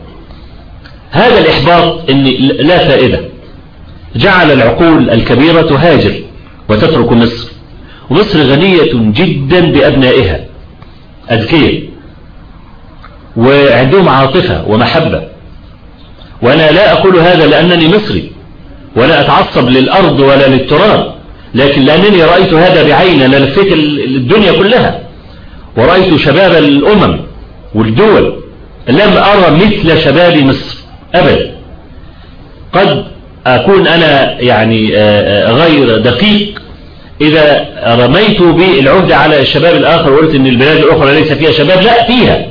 هذا الإحباط إن لا فائدة. جعل العقول الكبيرة تهاجر وتترك مصر. ومصر غنية جدا بأبنائها. أذكية وعندهم عاطفة ومحبة. وأنا لا أقول هذا لأنني مصري ولا أتعصب للأرض ولا للتراب لكن لأنني رأيت هذا بعين أنا لفيت الدنيا كلها. ورأيت شباب الأمم والدول لم أرى مثل شباب مصر أبدا. قد أكون أنا يعني غير دقيق إذا رميت بالعهد على الشباب الآخر وقلت أن البلاد الأخرى ليس فيها شباب لا فيها.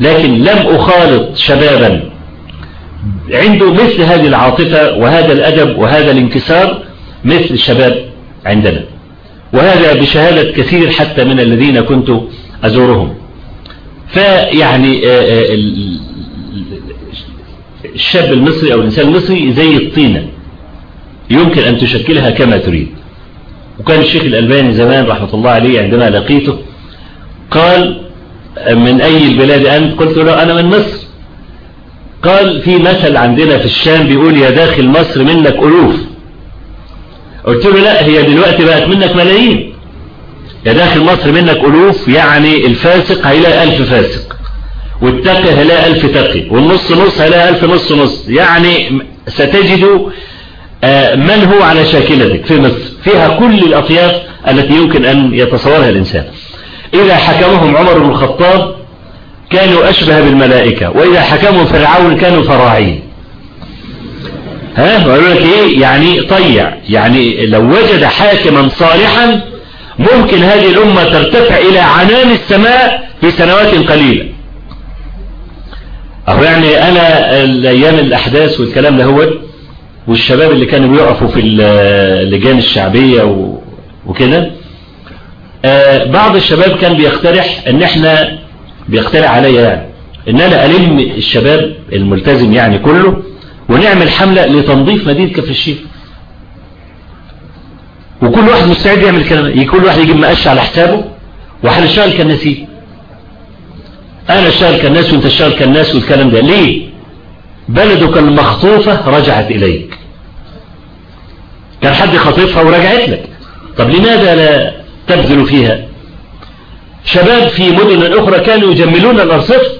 لكن لم أخالط شبابا. عنده مثل هذه العاطفة وهذا الأدب وهذا الانكسار مثل الشباب عندنا. وهذا بشهادة كثير حتى من الذين كنت أزورهم. فيعني الشاب المصري أو الإنسان المصري زي الطينة. يمكن أن تشكلها كما تريد. وكان الشيخ الألباني زمان رحمة الله عليه عندما لقيته قال من أي البلاد أنت؟ قلت له أنا من مصر. قال في مثل عندنا في الشام بيقول يا داخل مصر منك ألوف. قلت له لا هي دلوقتي بقت منك ملايين. يا داخل مصر منك ألوف يعني الفاسق هيلاقي ألف فاسق. والتقي هيلاقي ألف تقي. والنص نص هيلاقي ألف نص نص. يعني ستجد من هو على شاكلتك في مصر؟ فيها كل الأطياف التي يمكن أن يتصورها الإنسان. إذا حكمهم عمر بن الخطاب كانوا أشبه بالملائكة وإذا حكموا فرعون كانوا فراعين. ها؟ لك إيه؟ يعني طيع. يعني لو وجد حاكما صالحا ممكن هذه الأمة ترتفع إلى عنان السماء في سنوات قليلة. أو يعني أنا الأيام الأحداث والكلام هو والشباب اللي كانوا بيقفوا في اللجان الشعبية وكده. بعض الشباب كان بيقترح إن إحنا بيقترح عليا يعني إن أنا ألم الشباب الملتزم يعني كله ونعمل حملة لتنظيف مدينة كفر الشيخ. وكل واحد مستعد يعمل كلام كل واحد يجيب مقش على حسابه وهنشتغل كالناسين أنا اشتغل كالناس وأنت اشتغل كالناس والكلام ده. ليه؟ بلدك المخطوفة رجعت إليك. كان حد خطيفها ورجعت لك. طب لماذا لا تبذل فيها؟ شباب في مدن أخرى كانوا يجملون الأرصفة.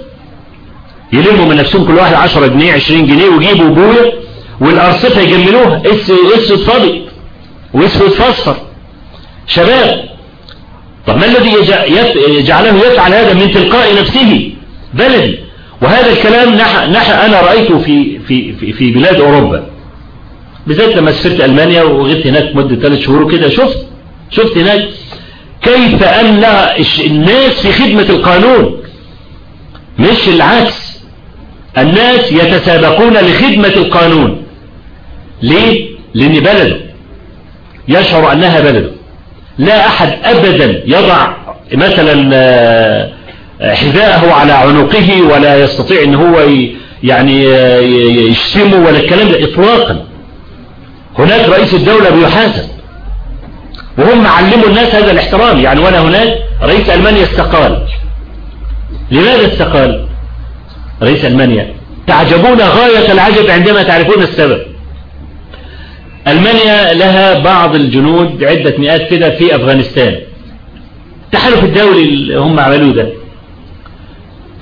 يلموا من نفسهم كل واحد 10 جنيه 20 جنيه ويجيبوا بوية والأرصفة يجملوها. اسود فاضي واسود فاصفر. شباب طب ما الذي يجعله يفعل هذا من تلقاء نفسه؟ بلدي. وهذا الكلام نح, نح أنا رأيته في, في, في, في بلاد أوروبا. بالذات لما سافرت ألمانيا وغبت هناك مدة ثلاث شهور كده شفت شفت هناك كيف أن الناس في خدمة القانون مش العكس. الناس يتسابقون لخدمة القانون. ليه؟ لأن بلده يشعر أنها بلده. لا أحد أبدا يضع مثلا حذاءه على عنقه ولا يستطيع إن هو يعني يشتمه ولا الكلام ده اطلاقا. هناك رئيس الدولة بيحاسب وهم علموا الناس هذا الاحترام يعني وأنا هناك رئيس ألمانيا استقال. لماذا استقال؟ رئيس ألمانيا. تعجبون غاية العجب عندما تعرفون السبب. ألمانيا لها بعض الجنود عدة مئات كده في أفغانستان. التحالف الدولي اللي هم عملوه ده.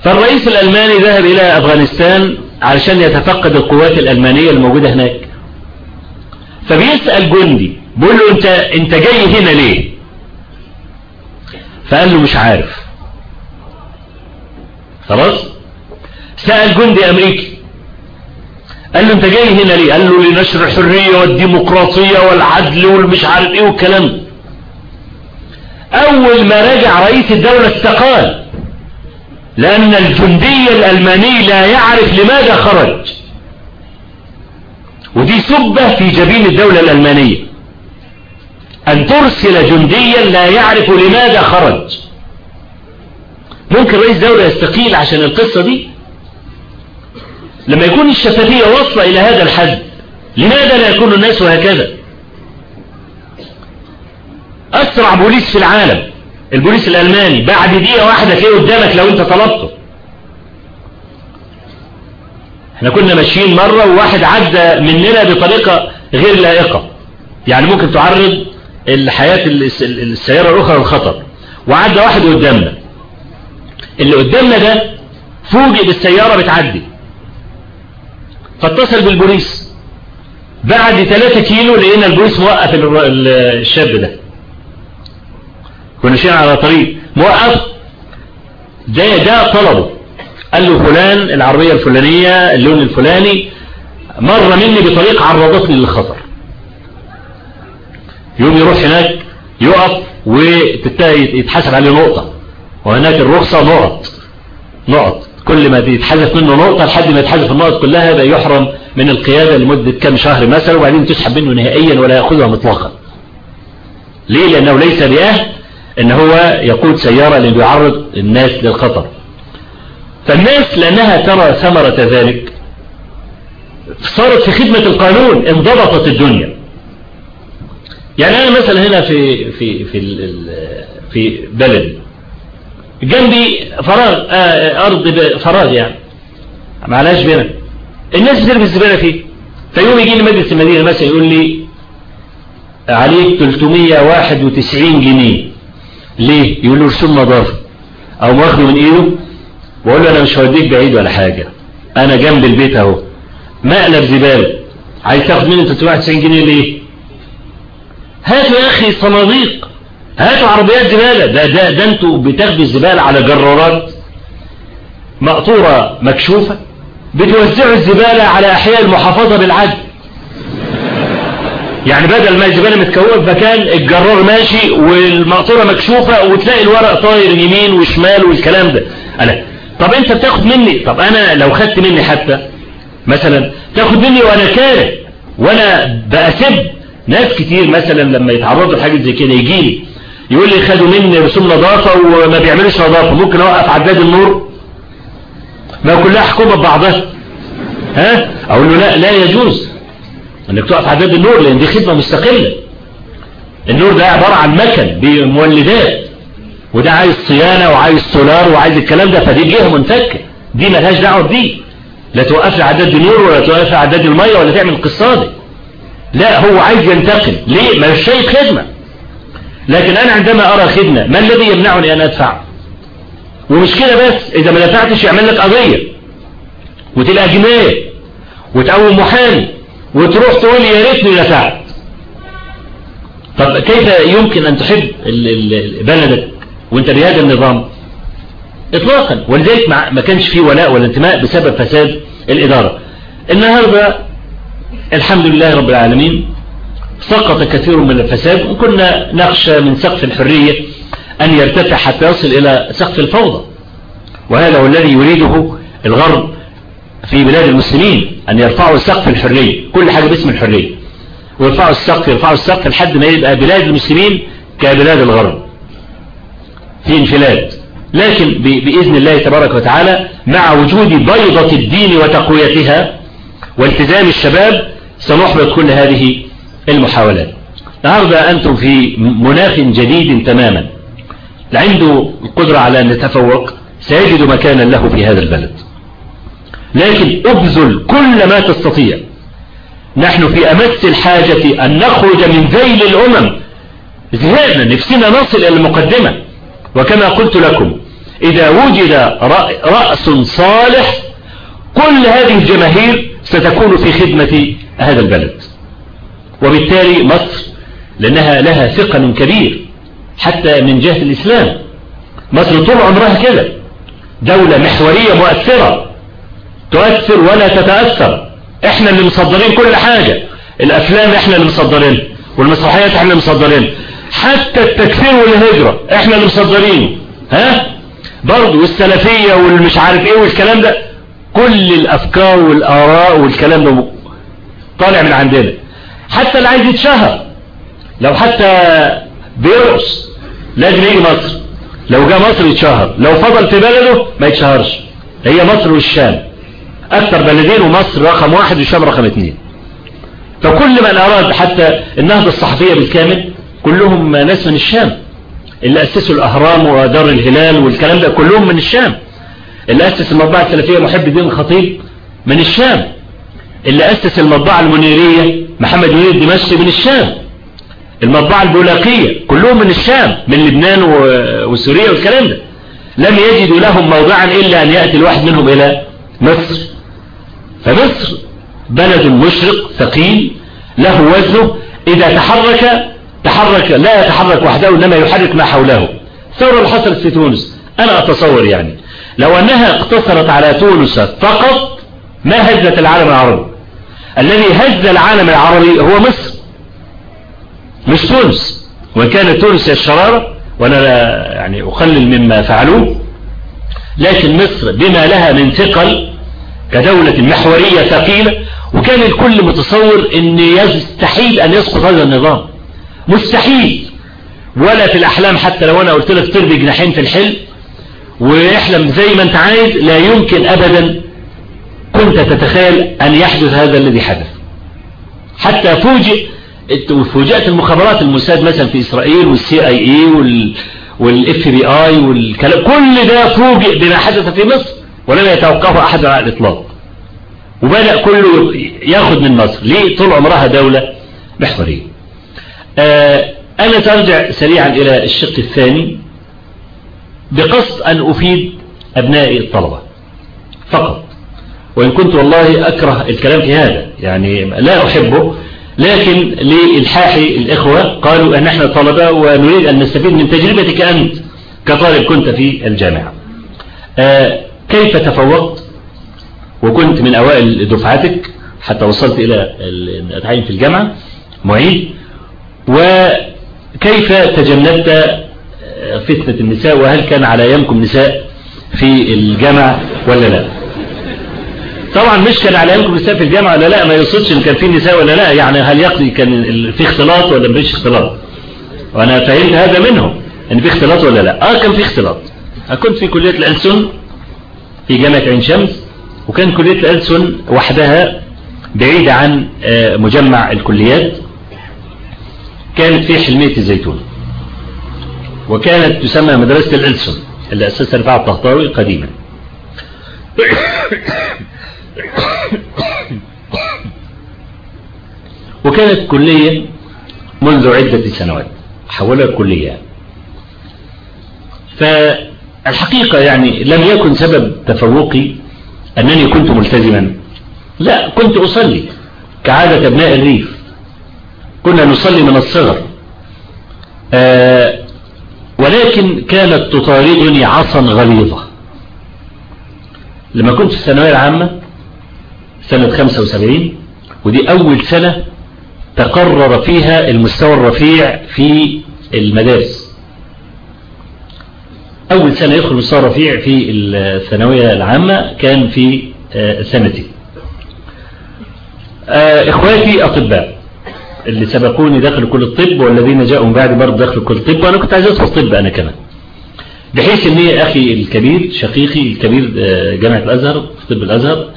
فالرئيس الألماني ذهب إلى أفغانستان علشان يتفقد القوات الألمانية الموجودة هناك. فبيسأل جندي بيقول له انت, انت جاي هنا ليه؟ فقال له مش عارف. خلاص؟ سأل جندي أمريكي. قال له انت جاي هنا ليه؟ قال له لنشر الحرية والديمقراطية والعدل والمش عارف إيه والكلام. أول ما رجع رئيس الدولة استقال لأن الجندي الألماني لا يعرف لماذا خرج. ودي سبة في جبين الدولة الألمانية. أن ترسل جنديا لا يعرف لماذا خرج. ممكن رئيس دولة يستقيل عشان القصة دي؟ لما يكون الشفافية واصلة إلى هذا الحد لماذا لا يكون الناس هكذا؟ أسرع بوليس في العالم البوليس الألماني بعد دقيقة واحدة تلاقيه قدامك لو أنت طلبته. إحنا كنا ماشيين مرة وواحد عدى مننا بطريقة غير لائقة. يعني ممكن تعرض الحياة السيارة الأخرى للخطر. وعدى واحد قدامنا. اللي قدامنا ده فوجئ بالسيارة بتعدي. فاتصل بالبوليس. بعد 3 كيلو لقينا البوليس موقف الشاب ده. كنا ماشيين على طريق. موقف. ده ده طلبه. قال له فلان العربية الفلانية اللون الفلاني مر مني بطريق عرضتني للخطر. يوم يروح هناك يقف ويتحسب عليه نقطة. وهناك الرخصة نقط. نقط. كل ما بيتحذف منه نقطة لحد ما يتحذف النقط كلها يبقى يحرم من القيادة لمدة كم شهر مثلا وبعدين تسحب منه نهائيا ولا يأخذها مطلقا. ليه؟ لأنه ليس بأهل إن هو يقود سيارة اللي بيعرض الناس للخطر. فالناس لأنها ترى ثمرة ذلك. صارت في خدمة القانون انضبطت الدنيا. يعني أنا مثلا هنا في في في في بلد. جنبي فراغ آه أرض فراغ يعني. معلاش بينا الناس بترمي الزبالة فيه. فيوم يجي لي مجلس المدينة مثلا يقول لي عليك 391 جنيه. ليه؟ يقول له رسوم نظافة أو واخده من إيده؟ واقول له أنا مش هوديك بعيد ولا حاجة. أنا جنب البيت أهو. مقلب زبالة. عايز تاخد مني 391 جنيه ليه؟ هاتوا يا أخي صناديق. هاتوا عربيات زبالة. ده ده ده أنتوا بتاخدوا الزبالة على جرارات مقطورة مكشوفة؟ بتوزعوا الزبالة على أحياء المحافظة بالعدل. يعني بدل ما الزبالة متكومة في مكان الجرار ماشي والمقطورة مكشوفة وتلاقي الورق طاير يمين وشمال والكلام ده. أنا طب انت بتاخد مني طب أنا لو خدت مني حتى مثلا تاخد مني وأنا كاره وأنا بأسب. ناس كتير مثلا لما يتعرضوا لحاجة زي كده يجي لي يقول لي خدوا مني رسوم نظافة وما بيعملوش نظافة ممكن أوقف عداد النور؟ ما كلها حكومة ببعضها ها؟ أقول له لا لا يجوز إنك تقف عداد النور لأن دي خدمة مستقلة. النور ده عبارة عن مكن بمولدات. وده عايز صيانة وعايز سولار وعايز الكلام ده فدي جهة منفكة دي ملهاش دعوة بدي. لا توقف لي عداد النور ولا توقف لي عداد المية ولا تعمل القصة دي. لا هو عايز ينتقل ليه؟ ما شايف خدمة. لكن أنا عندما أرى خدمة ما الذي يمنعني أن أدفع؟ ومش كده بس إذا ما دفعتش يعمل لك قضية. وتبقى جناية وتقوم محامي. وتروح تقول يا ريتني دفعت. طب كيف يمكن أن تحب بلدك وانت بهذا النظام اطلاقا. ولذلك ما كانش فيه ولاء ولا انتماء بسبب فساد الإدارة. النهاردة الحمد لله رب العالمين سقط كثير من الفساد. وكنا نخشى من سقف الحرية أن يرتفع حتى يصل إلى سقف الفوضى. وهذا هو الذي يريده الغرب في بلاد المسلمين أن يرفعوا سقف الحرية. كل حاجة باسم الحرية. ويرفعوا السقف يرفعوا السقف لحد ما يبقى بلاد المسلمين كبلاد الغرب. في انفلات. لكن بإذن الله تبارك وتعالى مع وجود بيضة الدين وتقويتها والتزام الشباب سنحبط كل هذه المحاولات. النهاردة أنتم في مناخ جديد تماما. عنده القدرة على أن يتفوق سيجد مكانا له في هذا البلد. لكن أبذل كل ما تستطيع. نحن في أمس الحاجة أن نخرج من ذيل الأمم. زهقنا نفسنا نصل إلى المقدمة. وكما قلت لكم إذا وجد رأس صالح كل هذه الجماهير ستكون في خدمة هذا البلد. وبالتالي مصر لأنها لها ثقل كبير حتى من جهة الإسلام. مصر طول عمرها كده دولة محورية مؤثرة تؤثر ولا تتأثر. إحنا اللي مصدرين كل حاجة. الأفلام إحنا اللي مصدرين والمسرحيات إحنا اللي مصدرين. حتى التكفير والهجرة. إحنا اللي مصدرين ها؟ برضه والسلفية والمش عارف إيه والكلام ده. كل الأفكار والآراء والكلام ده طالع من عندنا. حتى اللي عايز يتشهر. لو حتى بيرقص لازم يجي مصر. لو جاء مصر يتشهر. لو فضل في بلده ما يتشهرش. هي مصر والشام. أكثر بلدين ومصر رقم واحد والشام رقم اثنين فكل من أراد حتى النهضة الصحفية بالكامل كلهم ناس من الشام. اللي اسسوا الأهرام ودار الهلال والكلام ده كلهم من الشام. اللي أسس المطبعة السلفية محب الدين الخطيب من الشام. اللي أسس المطبعة المنيرية محمد منير الدمشقي من الشام. المطبعة البولاقية كلهم من الشام من لبنان وسوريا والكلام ده. لم يجدوا لهم موضعا إلا أن يأتي الواحد منهم إلى مصر. فمصر بلد مشرق ثقيل له وزنه. إذا تحرك تحرك لا يتحرك وحده إنما يحرك ما حوله. الثورة اللي حصلت في تونس. أنا أتصور يعني. لو أنها اقتصرت على تونس فقط ما هزت العالم العربي. الذي هز العالم العربي هو مصر. مش تونس. وإن كانت تونس الشرارة وأنا لا يعني أقلل مما فعلوه. لكن مصر بما لها من ثقل كدولة محورية ثقيلة وكان الكل متصور إن يستحيل أن يسقط هذا النظام. مستحيل. ولا في الأحلام حتى لو أنا قلت لك تربي جناحين في الحلم واحلم زي ما أنت عايز لا يمكن ابدا كنت تتخيل أن يحدث هذا الذي حدث. حتى فوجئ فوجئت المخابرات الموساد مثلا في إسرائيل وال CIA وال وال FBI والكلام كل ده فوجئ بما حدث في مصر ولم يتوقعه أحد على الإطلاق. وبدأ كله ياخد من مصر. ليه؟ طول عمرها دولة محورية. آه أنا سارجع سريعا إلى الشق الثاني؟ بقصد أن أفيد أبنائي الطلبة فقط. وإن كنت والله أكره الكلام في هذا يعني لا أحبه لكن لإلحاح الإخوة قالوا أن إحنا طلبة ونريد أن نستفيد من تجربتك أنت كطالب كنت في الجامعة. آه كيف تفوقت؟ وكنت من أوائل دفعتك حتى وصلت إلى التعيين في الجامعة؟ معيد. وكيف تجنبت فتنة النساء؟ وهل كان على أيامكم نساء في الجامعة ولا لا؟ طبعا مش كان على أيامكم نساء في الجامعة ولا لا ما يقصدش إن كان في نساء ولا لا. يعني هل يقضي كان في اختلاط ولا مفيش اختلاط؟ وأنا فهمت هذا منهم إن في اختلاط ولا لا. آه كان في اختلاط. كنت في كلية الألسن في جامعة عين شمس وكان كلية الألسن وحدها بعيدة عن مجمع الكليات. كانت في حلمية الزيتون. وكانت تسمى مدرسة الألسن اللي أسسها رفاعة الطهطاوي قديما. *coughs* وكانت كلية منذ عدة سنوات حولها كلية. فالحقيقة يعني لم يكن سبب تفوقي أنني كنت ملتزما. لا كنت أصلي كعادة أبناء الريف. كنا نصلي من الصغر. آه ولكن كانت تطاردني عصا غليظة. لما كنت في الثانوية العامة سنة 75 ودي أول سنة تقرر فيها المستوى الرفيع في المدارس. أول سنة يدخل المستوى الرفيع في الثانوية العامة كان في سنتي. إخواتي أطباء اللي سبقوني دخلوا كل الطب والذين جاءوا من بعد برضه دخلوا كل الطب وأنا كنت عايز أدخل طب أنا كمان. بحيث إن أخي الكبير شقيقي الكبير جامعة الأزهر في طب الأزهر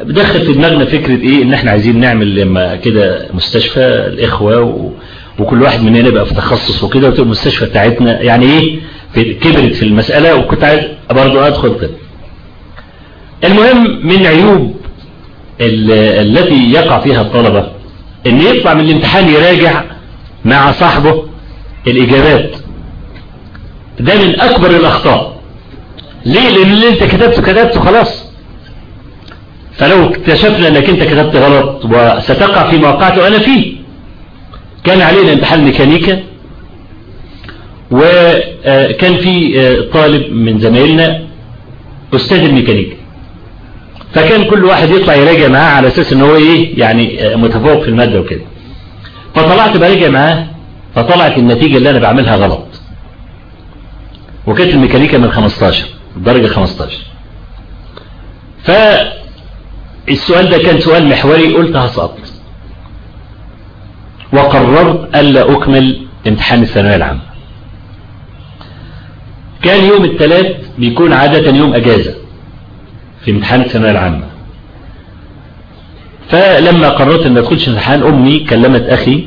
بدخل في دماغنا فكرة إيه؟ إن إحنا عايزين نعمل لما كده مستشفى الإخوة و... وكل واحد مننا يبقى في تخصص وكده وتبقى المستشفى بتاعتنا. يعني إيه؟ في كبرت في المسألة وكنت عايز برضه أدخل طب. المهم من عيوب ال... التي يقع فيها الطلبة إن يطلع من الامتحان يراجع مع صاحبه الإجابات. ده من أكبر الأخطاء. ليه؟ لأن اللي أنت كتبته كتبته خلاص. فلو اكتشفنا إنك أنت كتبت غلط وستقع في موقعته أنا فيه. كان علينا امتحان ميكانيكا وكان في طالب من زمايلنا أستاذ الميكانيكا. فكان كل واحد يطلع يراجع معاه على أساس إن هو إيه يعني متفوق في المادة وكده. فطلعت براجع معاه فطلعت النتيجة اللي أنا بعملها غلط. وكانت الميكانيكا من 15 درجة 15 فالسؤال ده كان سؤال محوري قلت هسقط. وقررت ألا أكمل امتحان الثانوية العامة. كان يوم الثلاث بيكون عادة يوم أجازة. في امتحان الثانوية العامة. فلما قررت أن أدخلش امتحان أمي كلمت أخي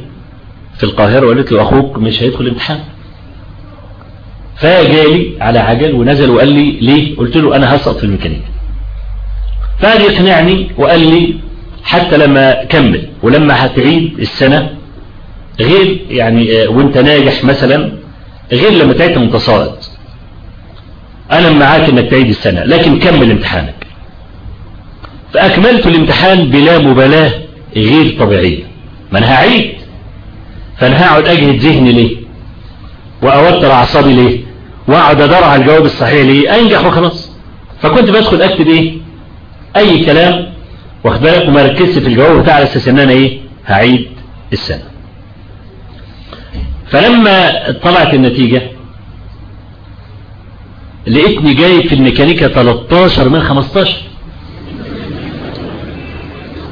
في القاهرة وقالت له أخوك مش هيدخل الامتحان. فجالي على عجل ونزل وقال لي ليه؟ قلت له أنا هسقط في الميكانيكا. فقال يقنعني وقال لي حتى لما كمل ولما هتعيد السنة غير يعني وأنت ناجح مثلا غير لما تعيد وانت ساقط أنا معاك إنك تعيد السنة لكن كمل امتحانك. فأكملت الامتحان بلا مبالاة غير طبيعية. ما أنا هعيد. فأنا هقعد أجهد ذهني ليه؟ وأوتر أعصابي ليه؟ وأقعد ادور على الجواب الصحيح ليه؟ أنجح وخلاص. فكنت بدخل أكتب إيه؟ أي كلام واخد بالك؟ وما ركزت في الجواب بتاع على أساس ان أنا إيه؟ هعيد السنة. فلما طلعت النتيجة لقيتني جايب في الميكانيكا 13 من 15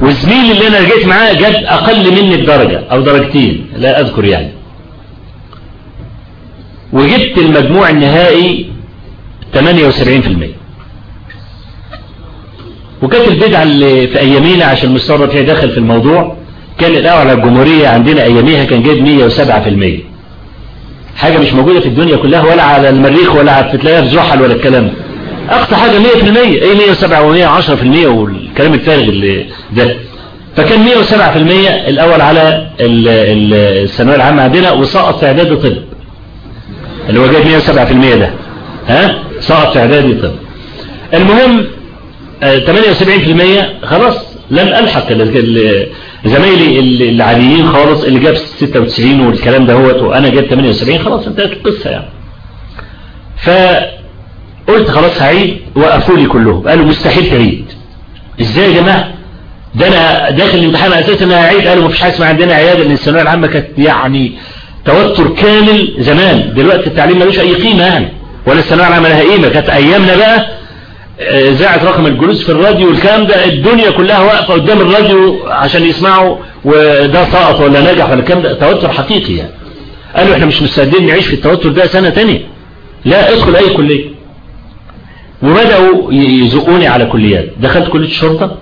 وزميلي اللي أنا رجعت معاه جاب أقل مني بدرجة أو درجتين لا أذكر يعني. وجبت المجموع النهائي 78% وكانت البدعة اللي في أيامينا عشان مستوى فيها دخل في الموضوع كان الأول على الجمهورية عندنا أياميها كان جايب 107% حاجة مش موجودة في الدنيا كلها ولا على المريخ ولا على تلاقيها في زحل ولا الكلام أقصى حاجة 100% أي 107 و110% والكلام الفارغ اللي ده. فكان 107% الأول على الثانوية العامة عندنا وسقط في إعداد طب. اللي هو جايب 107% ده. ها؟ سقط في إعداد طب. المهم 78% خلاص لم ألحق زمايلي العاديين خالص اللي جاب 96 والكلام ده هوت وأنا جاب 78 خلاص انتهت القصة يعني. فقلت خلاص هعيد وقفوا لي كلهم قالوا مستحيل تعيد. إزاي يا جماعة؟ ده أنا داخل الامتحان أساسا أنا هعيد. قالوا مفيش حاجة اسمها عندنا عيادة لأن الثانوية العامة كانت يعني توتر كامل زمان. دلوقتي التعليم ملوش أي قيمة يعني ولا الثانوية العامة لها قيمة. كانت أيامنا بقى اذاعه رقم الجلوس في الراديو والكلام ده الدنيا كلها واقفة قدام الراديو عشان يسمعوا وده سقط ولا نجح ولا الكلام ده. توتر حقيقي يعني. قالوا إحنا مش مستعدين نعيش في التوتر ده سنة ثانية لا ادخل أي كلية. وبدأوا يزقوني على كليات. دخلت كلية الشرطة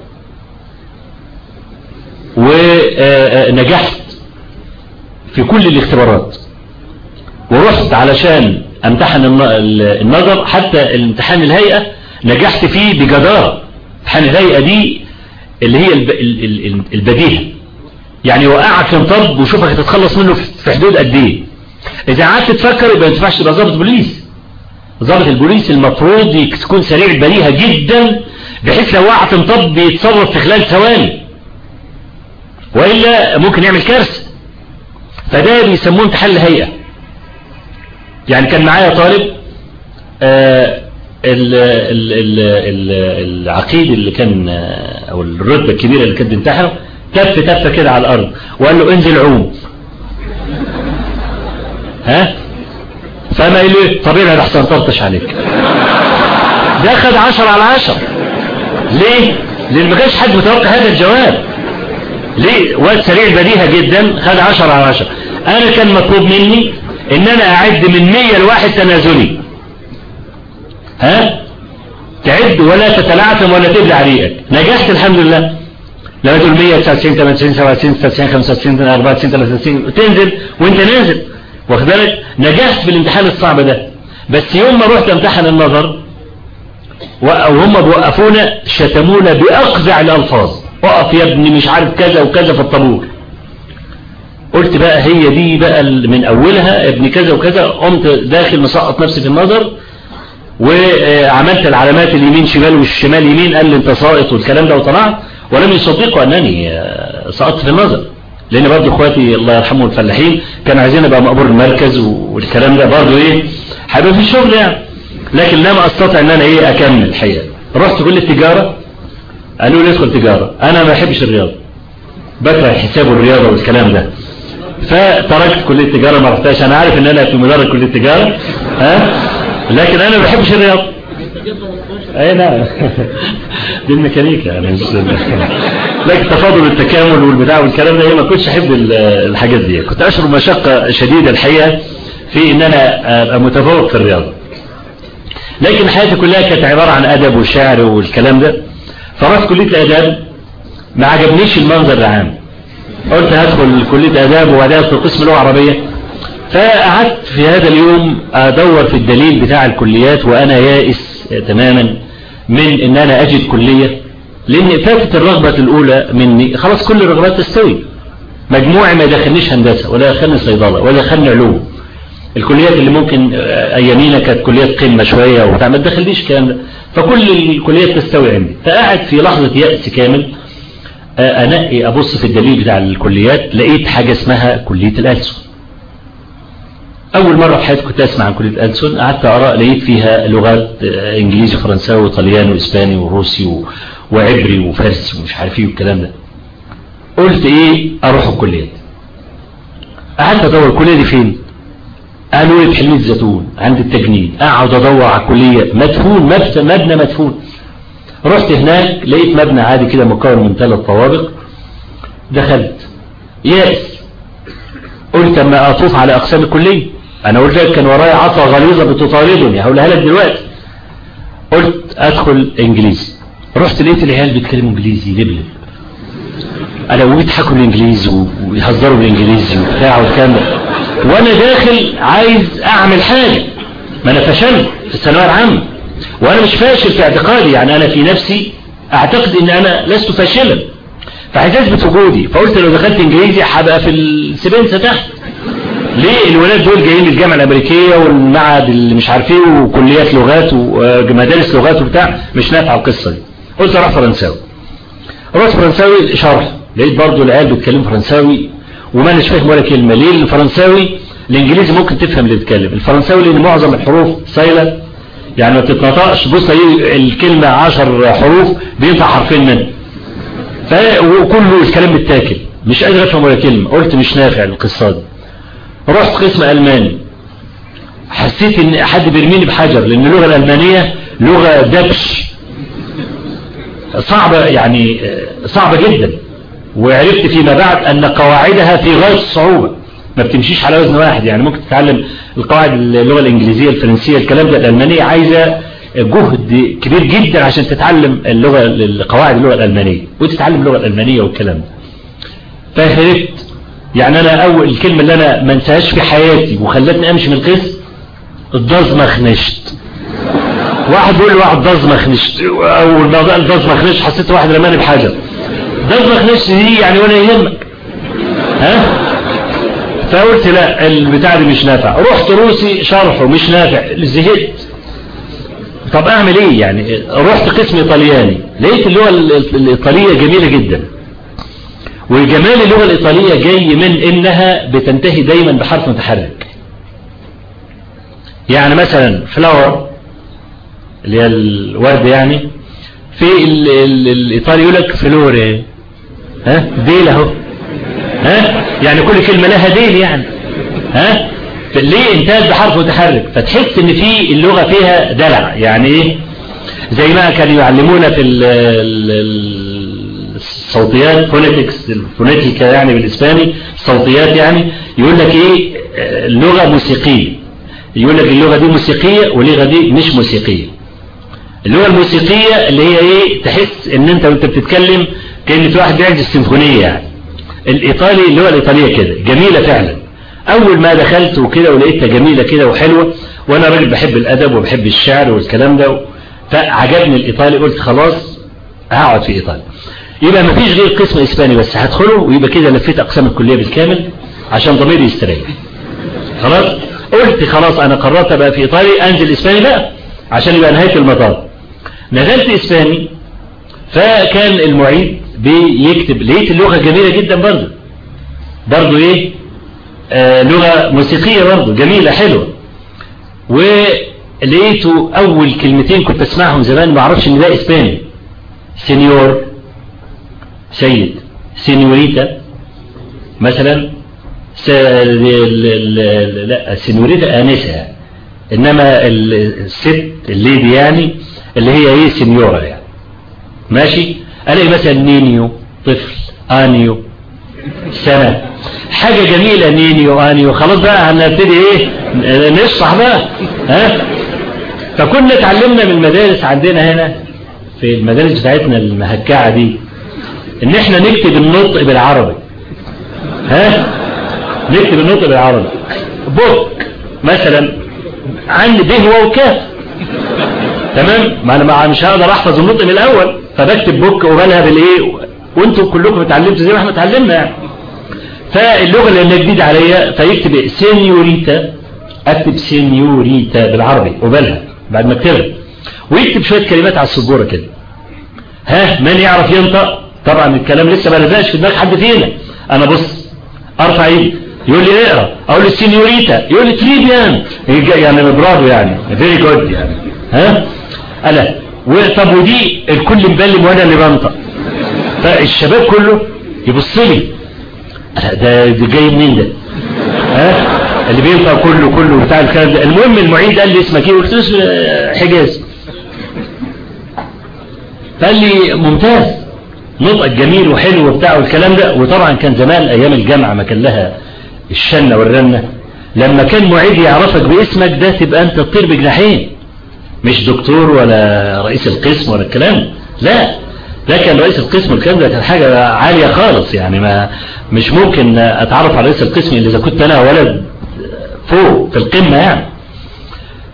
ونجحت في كل الاختبارات. ورحت علشان امتحن النظر حتى الامتحان الهيئة نجحت فيه بجدارة. امتحان الهيئة دي اللي هي البديهة. يعني وقعك في مطب وشوفك هتتخلص منه في حدود قد إيه. إذا قعدت تفكر يبقى ما ينفعش تبقى ضابط بوليس. ضابط البوليس المفروض يكون سريع البديهة جدا بحيث لو وقع في مطب يتصرف في خلال ثواني. وإلا ممكن يعمل كارثة. فده بيسموه امتحان الهيئة. يعني كان معايا طالب آه ال ال ال ال العقيد اللي كان أو الرتبة الكبيرة اللي كان بيمتحنه تف تفة كده على الأرض وقال له انزل عوم. ها؟ فما قال له طبيعي أنا أحسن طرطش عليك. ده خد عشر على عشر ليه؟ لأن ما كانش حد متوقع هذا الجواب. ليه؟ واد سريع بديهة جدا خد عشر على عشر أنا كان مطلوب مني إن أنا أعد من مية لواحد تنازلي. ها؟ تعد ولا تتلعثم ولا تبلع ريقك نجحت الحمد لله. لما تقول 199 98 97 96 95 94 93 تنزل وانت نازل. واخد بالك نجحت في الامتحان الصعب ده. بس يوم ما رحت امتحن النظر وهم بيوقفونا شتمونا بأقزع الألفاظ. أقف يا ابني مش عارف كذا وكذا في الطابور. قلت بقى هي دي بقى من أولها ابن كذا وكذا. قمت داخل مسقط نفسي في النظر وعملت العلامات اليمين شمال والشمال يمين. قال لي أنت ساقط والكلام ده وطلعت. ولم يصدقوا أنني سقطت في النظر. لأن برضه إخواتي الله يرحمهم الفلاحين كانوا عايزين ابقى مقبول المركز والكلام ده. برضه إيه هيبقى في الشغل يعني. لكن لم استطع إن أنا إيه أكمل الحقيقة. رحت كل التجارة؟ قالوا لي ادخل تجارة. أنا ما بحبش الرياضة. بكره الحساب والرياضه والكلام ده. فتركت كلية التجارة ما رحتهاش. أنا عارف إن أنا في مدرج كلية التجارة. ها؟ لكن أنا ما بحبش الرياضة. أي نعم *laughs* دي الميكانيكا يعني. لكن تفاضل التكامل والبتاع والكلام ده ما كنتش أحب الحاجات دي. كنت أشعر مشقة شديدة الحقيقة في إن أنا أبقى متفوق في الرياضة. لكن حياتي كلها كانت عبارة عن أدب وشعر والكلام ده. فرحت كلية الآداب ما عجبنيش المنظر العام. قلت هدخل كلية آداب وبعدها أدخل قسم لغة عربية. فقعدت في هذا اليوم أدور في الدليل بتاع الكليات وأنا يائس تماما من إن أنا أجد كلية. لأن فاتت الرغبة الأولى مني. خلاص كل الرغبات تستوي. مجموعي ما يدخلنيش هندسة ولا يدخلني صيدلة ولا يدخلني علوم. الكليات اللي ممكن أيامينا كانت كليات قمة شوية وبتاع ما تدخلنيش الكلام ده. فكل الكليات تستوي عندي. فقعد في لحظة يأس كامل أنقي أبص في الدليل بتاع الكليات لقيت حاجة اسمها كلية الألسن. أول مرة في حياتي كنت أسمع عن كلية الألسن. قعدت أقرأ لقيت فيها لغات إنجليزي وفرنساوي وطلياني وإسباني وروسي. وعبري وفارسي ومش عارف إيه والكلام ده. قلت إيه؟ أروح الكليات قعدت ادور الكلية دي فين؟ قالوا لي حلمية زيتون عند التجنيد. اقعد ادور على الكلية. مدفون مبنى مدفون. رحت هناك لقيت مبنى عادي كده مكون من ثلاث طوابق. دخلت. ياس قلت اما اطوف على اقسام الكلية. أنا قلت لك كان ورايا عصا غليظة بتطاردني هقولها لك دلوقتي. قلت ادخل انجليزي. رحت لقيت العيال بيتكلموا إنجليزي لبلب أنا وبيضحكوا الانجليزي ويهزروا بالانجليزي وبتاع والكلام وأنا داخل عايز أعمل حاجة. ما أنا فشلت في الثانوية العامة. وأنا مش فاشل في اعتقادي. يعني أنا في نفسي أعتقد إن أنا لست فاشلا. فعايز أثبت وجودي. فقلت لو دخلت إنجليزي هبقى في السبنسه تحت ليه؟ الولاد دول جايين الجامعة الأمريكية والمعهد اللي مش عارف إيه وكليات لغات ومدارس لغات وبتاع. مش نافعه القصة دي. قلت أروح فرنساوي. رحت فرنساوي شرح. لقيت برضو العيال بيتكلموا فرنساوي وما فاهم ولا كلمة. ليه؟ الفرنساوي الإنجليزي ممكن تفهم اللي بيتكلم. الفرنساوي لأن معظم الحروف سايله يعني ما بتتنطقش بص الكلمة 10 حروف بينفع حرفين منها. وكله الكلام متاكل مش قادر أفهم ولا كلمة. قلت مش نافع القصة دي. رحت قسم ألماني. حسيت إن حد بيرميني بحجر لأن اللغة الألمانية لغة دبش. صعبه يعني صعبه جدا. وعرفت فيما بعد أن قواعدها في غايه الصعوبه ما بتمشيش على وزن واحد. يعني ممكن تتعلم القواعد اللغة الإنجليزية الفرنسية الكلام ده. الألمانية عايزة جهد كبير جدا عشان تتعلم اللغة القواعد اللغة الألمانية. وتتعلم اللغة الألمانية والكلام ده. يعني أنا أول الكلمة اللي أنا ما انساهاش في حياتي وخلتني أمشي من القسم الدزمخنشت واحد بيقول لي واحد دزمخنشت اول ما قال دزمخنشت حسيت واحد رماني بحجر دزمخنشت دي يعني ولا يهمك. ها؟ فقلت لا البتاع دي مش نافع رحت روسي شرحه مش نافع. زهقت. طب أعمل إيه يعني؟ رحت قسم إيطالياني. لقيت اللغة الإيطالية جميلة جدا. وجمال اللغة الإيطالية جاي من إنها بتنتهي دايما بحرف متحرك. يعني مثلا flower اللي هي الورد يعني في ال ال الإيطالي يقول لك fiore. ها؟ ديل أهو. ها؟ يعني كل كلمة لها ديل يعني. ها؟ ليه انتهت بحرف متحرك؟ فتحس إن في اللغة فيها دلع يعني إيه؟ زي ما كانوا يعلمونا في الصوتيات phonetics ال fonética يعني بالإسباني الصوتيات يعني يقول لك إيه؟ اللغة موسيقية. يقول لك اللغة دي موسيقية واللغة دي مش موسيقية. اللغة الموسيقية اللي هي إيه؟ تحس إن أنت وأنت بتتكلم كأن في واحد بيعزف سيمفونية يعني. الإيطالي اللغة الإيطالية كده جميلة فعلا. أول ما دخلت وكده ولقيتها جميلة كده وحلوة وأنا راجل بحب الأدب وبحب الشعر والكلام ده فعجبني الإيطالي قلت خلاص هقعد في إيطاليا. يبقى ما فيش غير قسم إسباني بس هدخله ويبقى كده لفيت أقسام الكلية بالكامل عشان ضميري يستريح خلاص؟ قلت خلاص أنا قررت أبقى في إيطاليا أنزل إسباني لا عشان يبقى نهاية المطار نزلت إسباني فكان المعيد بيكتب لقيت اللغة جميلة جدا برضه برضه إيه؟ آه لغة موسيقية برضه جميلة حلوة. ولقيته أول كلمتين كنت أسمعهم زمان ما أعرفش إن ده إسباني. señor سيد. سينيوريتا مثلا. س... لا سينيوريتا آنسة. إنما الست ال lady يعني اللي هي إيه señora يعني. ماشي؟ ألاقي مثلا niño طفل año سنة. حاجة جميلة niño año. خلاص بقى هنبتدي إيه؟ نشرح بقى. ها؟ فكنا اتعلمنا من المدارس عندنا هنا في المدارس بتاعتنا المهكعة دي إن إحنا نكتب النطق بالعربي. ها؟ نكتب النطق بالعربي. book مثلا عن به وكاف. تمام؟ ما أنا مش هقدر أحفظ النطق من الأول. فبكتب book وقبالها بالايه وأنتم كلكم اتعلمتوا زي ما إحنا اتعلمنا. فاللغة اللي جديدة عليا فيكتب سينيوريتا. أكتب سينيوريتا بالعربي وقبالها بعد ما أكتبها. ويكتب شوية كلمات على السبورة كده. ها؟ مين يعرف ينطق؟ طبعا الكلام لسه ما نزلش في دماغ حد فينا. أنا بص أرفع إيدي. يقول لي اقرأ. أقول له سينيوريتا. يقول لي très bien. يعني برافو يعني. very good يعني. ها؟ أنا طب ودي الكل مبلم وأنا اللي بنطق. فالشباب كله يبص لي. ده, ده جاي منين ده؟ ها؟ اللي بينطق كله كله بتاع الكلام ده. المهم المعيد قال لي اسمك إيه؟ قلت له حجاز. فقال لي ممتاز. نطقك جميل وحلو وبتاع والكلام ده. وطبعا كان زمان أيام الجامعة ما كان لها الشنة والرنة. لما كان معيد يعرفك باسمك ده تبقى أنت تطير بجناحين. مش دكتور ولا رئيس القسم ولا الكلام. لا. ده كان رئيس القسم الكلام ده كان حاجة عالية خالص يعني. ما مش ممكن أتعرف على رئيس القسم إذا كنت أنا ولد فوق في القمة يعني.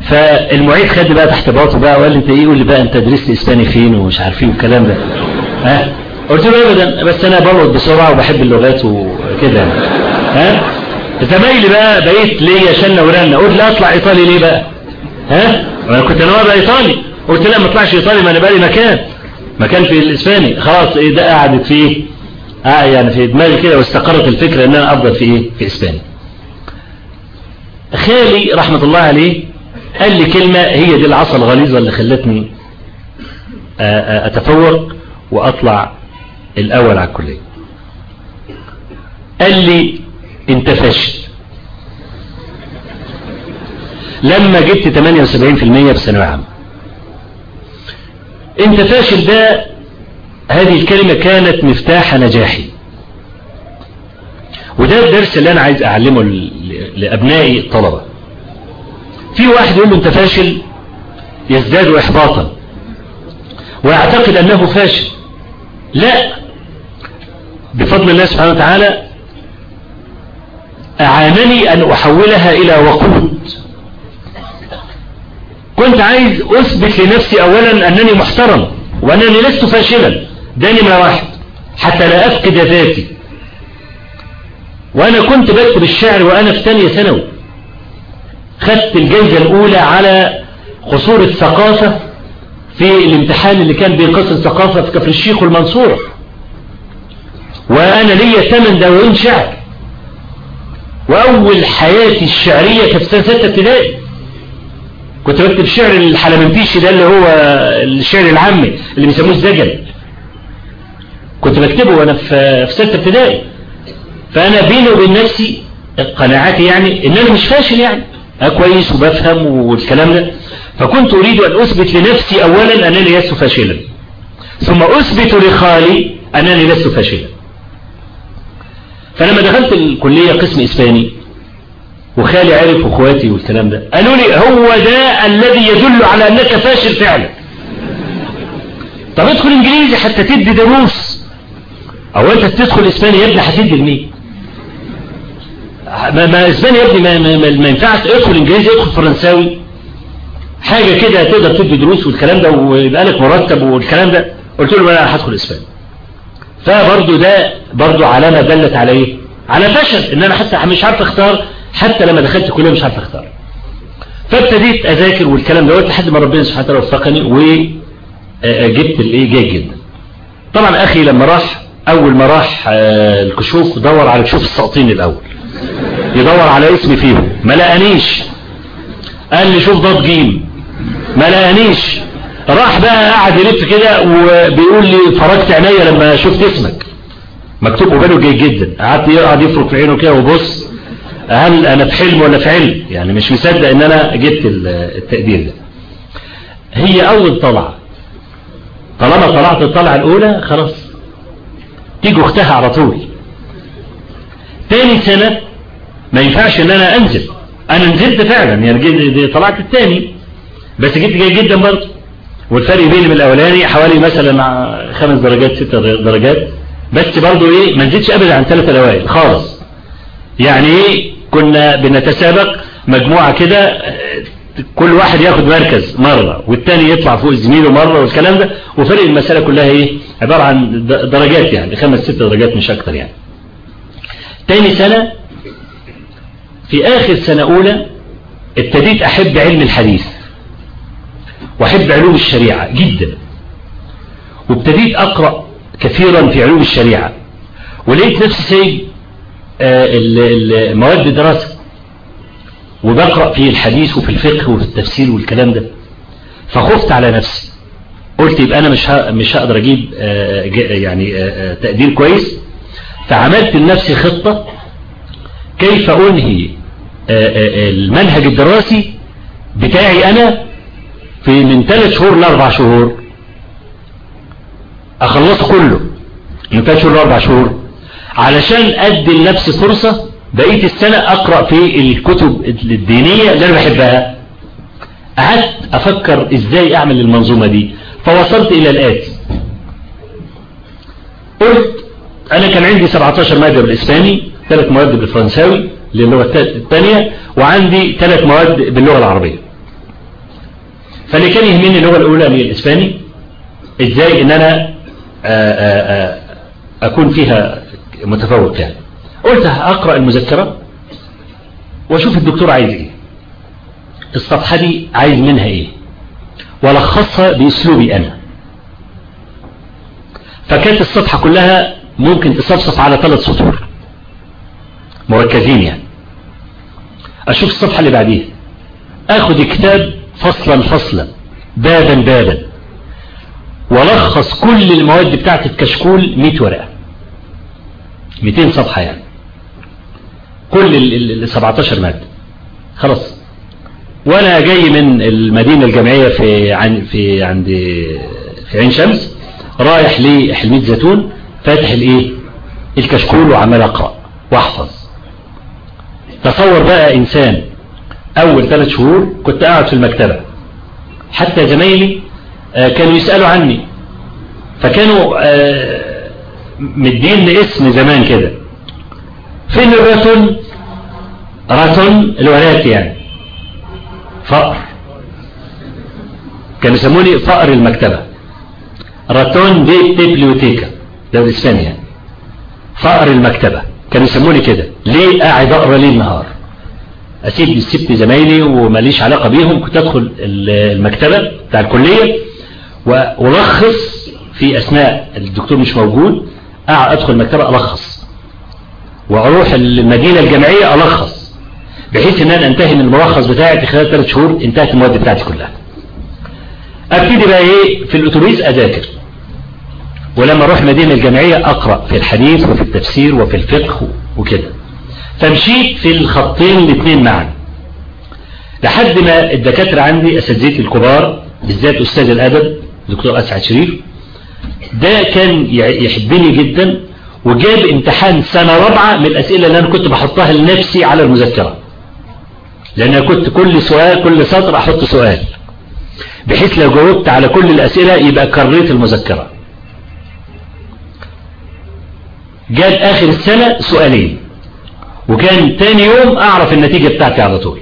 فالمعيد خد بقى تحت باطه بقى وقال لي أنت إيه؟ قول لي بقى أنت درست إسباني فين ومش عارف إيه والكلام ده. ها؟ قلت له ابدا. بس أنا بلقط بسرعة وبحب اللغات وكده. ها؟ زمايلي بقى؟ بقيت ليا شنة ورنة. قلت لا أطلع إيطالي ليه بقى؟ ها؟ أنا كنت أنا بقى إيطالي قلت لا ما اطلعش إيطالي ما أنا بقى لي مكان مكان في الإسباني. خلاص إيه ده قعدت فيه. آه يعني في دماغي كده واستقرت الفكرة ان أنا أفضل في إيه؟ في اسباني خالي رحمة الله عليه قال لي كلمة هي دي العصا الغليظة اللي خلتني أتفوق وأطلع الأول على الكلية. قال لي أنت فاشل. لما جبت 78% في ثانوية عامة انت فاشل ده هذه الكلمة كانت مفتاح نجاحي. وده الدرس اللي أنا عايز أعلمه لأبنائي الطلبة. في واحد يقول له انت فاشل يزداد احباطا. ويعتقد أنه فاشل. لا. بفضل الله سبحانه وتعالى أعانني أن أحولها إلى وقود. كنت عايز أثبت لنفسي اولا أنني محترم وأنني لست فاشلا. ده نمرة واحد حتى لا أفقد ذاتي. وأنا كنت بكتب الشعر وأنا في ثانية ثانوي. خدت الجائزة الأولى على قصور الثقافة في الامتحان اللي كان بين قصر الثقافة في كفر الشيخ والمنصورة وأنا ليا ثمان دواوين شعر. وأول حياتي الشعرية كانت سنة ستة ابتدائي. كنت بكتب شعر الحلمنتيشي ده اللي هو الشعر العامي اللي بيسموه الزجل. كنت بكتبه وأنا في في ستة ابتدائي. فأنا بيني وبين نفسي قناعاتي يعني إن أنا مش فاشل يعني. أنا كويس وبفهم والكلام ده. فكنت أريد أن أثبت لنفسي اولا أنني لست فاشلا. ثم أثبت لخالي أنني لست فاشلا. فلما دخلت الكلية قسم إسباني وخالي عرف واخواتي والكلام ده. قالوا لي هو ده الذي يدل على أنك فاشل فعلا. طب ادخل إنجليزي حتى تدي دروس. أو أنت تدخل إسباني يا ابني هتدي لمين؟ ما, ما إسباني يا ابني ما, ما, ما ينفعش. ادخل إنجليزي ادخل فرنساوي. حاجة كده تقدر تدي دروس والكلام ده ويبقى لك مرتب والكلام ده. قلت له أنا هدخل إسباني. فبرضه ده برضه علامة دلت على إيه؟ على فشل. إن أنا حتى مش عارف أختار حتى لما دخلت الكليه مش عارف أختار. فابتديت أذاكر والكلام دوت لحد ما ربنا سبحانه وتعالى وفقني وجبت الايه جيد جدا. طبعا أخي لما راح أول ما راح الكشوف دور على كشوف الساقطين الأول. يدور على اسمي فيهم. ما لقانيش. قال لي شوف ضاد جيم. ما لقانيش. راح بقى قعد يلف كده وبيقول لي فرجت عينيا لما شفت اسمك. مكتوب وباله جيد جدا. قعدت يقعد يفرك في عينه كده وبص. هل أنا في حلم ولا في علم؟ يعني مش مصدق إن أنا جبت التقدير ده. هي أول طلعة. طالما طلعت الطلعة الأولى خلاص. تيجي اختها على طول. تاني سنة ما ينفعش إن أنا أنزل. أنا نزلت فعلا يعني طلعت التاني. بس جبت جيد جدا برضه. والفرق بيني من الأولاني حوالي مثلا خمس درجات ست درجات. بس برضه إيه ما نزلتش ابدا عن ثلاث الاوائل خالص. يعني إيه؟ كنا بنتسابق مجموعة كده كل واحد ياخد مركز مرة والتاني يطلع فوق زميله مرة والكلام ده وفرق المسألة كلها إيه؟ عبارة عن درجات يعني خمس ست درجات مش أكتر يعني. تاني سنة في آخر سنة أولى ابتديت أحب علم الحديث وأحب علوم الشريعة جدا. وابتديت أقرأ كثيرا في علوم الشريعة ولقيت نفسي سيد مواد الدراسة وبقرأ في الحديث وفي الفقه وفي التفسير والكلام ده. فخفت على نفسي. قلت يبقى أنا مش مش هقدر أجيب يعني تقدير كويس. فعملت لنفسي خطة. كيف أنهي المنهج الدراسي بتاعي أنا في من ثلاث شهور لأربع شهور؟ أخلصه كله. من ثلاث شهور لأربع شهور. علشان أدي لنفسي فرصة بقية السنة أقرأ في الكتب الدينية اللي أنا بحبها. قعدت أفكر إزاي أعمل المنظومة دي. فوصلت إلى الآتي قلت أنا كان عندي 17 مادة بالإسباني ثلاث مواد بالفرنساوي للغة الثانية وعندي ثلاث مواد باللغة العربية. فاللي كان يهمني اللغة الأولى هي الإسباني إزاي إن أنا آآ آآ أكون فيها متفوق يعني قلت أقرأ المذكرة وأشوف الدكتور عايز إيه. الصفحة دي عايز منها إيه. ولخصها بأسلوبي أنا. فكانت الصفحة كلها ممكن تصفصف على ثلاث سطور. مركزين يعني. أشوف الصفحة اللي بعديها. أخذ الكتاب فصلا فصلا بابا بابا. ولخص كل المواد بتاعتي في كشكول 100 ورقة. 200 صفحة يعني. كل ال 17 مادة. خلاص. وأنا جاي من المدينة الجامعية في عن في عند في عين شمس رايح لحلمية زيتون فاتح الإيه؟ الكشكول وعمال أقرأ وأحفظ. تصور بقى إنسان أول ثلاث شهور كنت قاعد في المكتبة. حتى زمايلي كانوا يسألوا عني. فكانوا مدين اسم زمان كده. فين الراتون راتون الورات يعني. فقر. كانوا يسموني فقر المكتبة. راتون دي بيبليوتيكا. ده بالاسباني يعني. فقر المكتبة. كانوا يسموني كده. ليه قاعد اقرا ليل نهار أسيب سبت زمايلي وماليش علاقة بيهم. كنت أدخل المكتبة بتاع الكلية وألخص في أثناء الدكتور مش موجود. أدخل المكتبة ألخص. وأروح المدينة الجامعية ألخص. بحيث إن أنا أنتهي من الملخص بتاعي في خلال ثلاث شهور انتهت المواد بتاعتي كلها. أبتدي بقى إيه؟ في الأتوبيس أذاكر. ولما أروح المدينة الجامعية أقرأ في الحديث وفي التفسير وفي الفقه وكده. فمشيت في الخطين الاثنين معا. لحد ما الدكاترة عندي اساتذتي الكبار بالذات أستاذ الأدب دكتور أسعد شريف ده كان يحبني جدا وجاب امتحان سنة رابعة من الأسئلة اللي أنا كنت بحطها لنفسي على المذكرة. لأن أنا كنت كل سؤال كل سطر أحط سؤال بحيث لو جاوبت على كل الأسئلة يبقى كريت المذكرة. جاب آخر السنة سؤالين وكان تاني يوم أعرف النتيجة بتاعتي على طول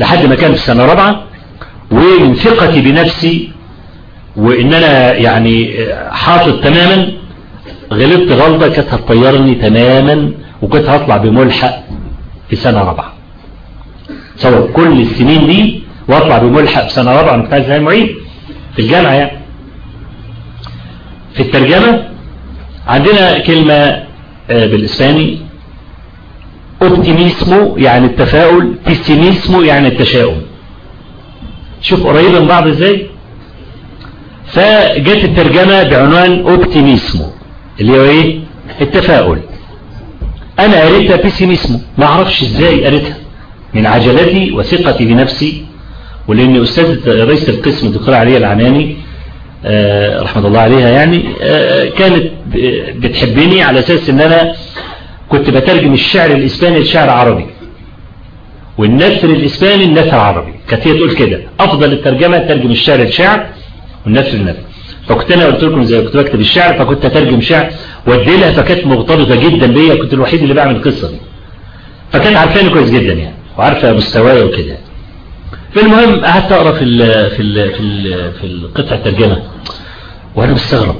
لحد ما كان في السنة رابعة ومن ثقتي بنفسي وإن أنا يعني حاطط تماما غلطت غلطة كانت هتطيرني تماما وكنت هطلع بملحق في سنة رابعة. تصور كل السنين دي واطلع بملحق في سنة رابعة مكتاز زي المعيد. في الجامعة يعني. في الترجمة عندنا كلمة بالإسباني. أوبتيميسمو يعني التفاؤل بيسيميسمو يعني التشاؤم. شوف قريبة من بعض إزاي؟ فجت الترجمة بعنوان أوبتيميسمو اللي هو إيه؟ التفاؤل. أنا قريتها بيسيميسمو ما أعرفش إزاي قريتها من عجلتي وثقتي بنفسي ولأن أستاذ رئيس القسم الدكتور علي العناني آه رحمة الله عليها يعني آه كانت بتحبني على أساس إن أنا كنت بترجم الشعر الإسباني لشعر عربي. والنثر الإسباني النثر عربي كانت هي تقول كده أفضل الترجمة ترجم الشعر لشعر والنثر لنثر فكنت أنا قلت لكم زي كنت بكتب الشعر فكنت أترجم شعر وادي لها فكانت مرتبطة جدا بيا كنت الوحيد اللي بعمل القصة دي. فكانت عارفاني كويس جدا يعني وعارفة مستواي وكده. فالمهم قعدت أقرأ في ال في ال في ال في القطع الترجمة وأنا مستغرب.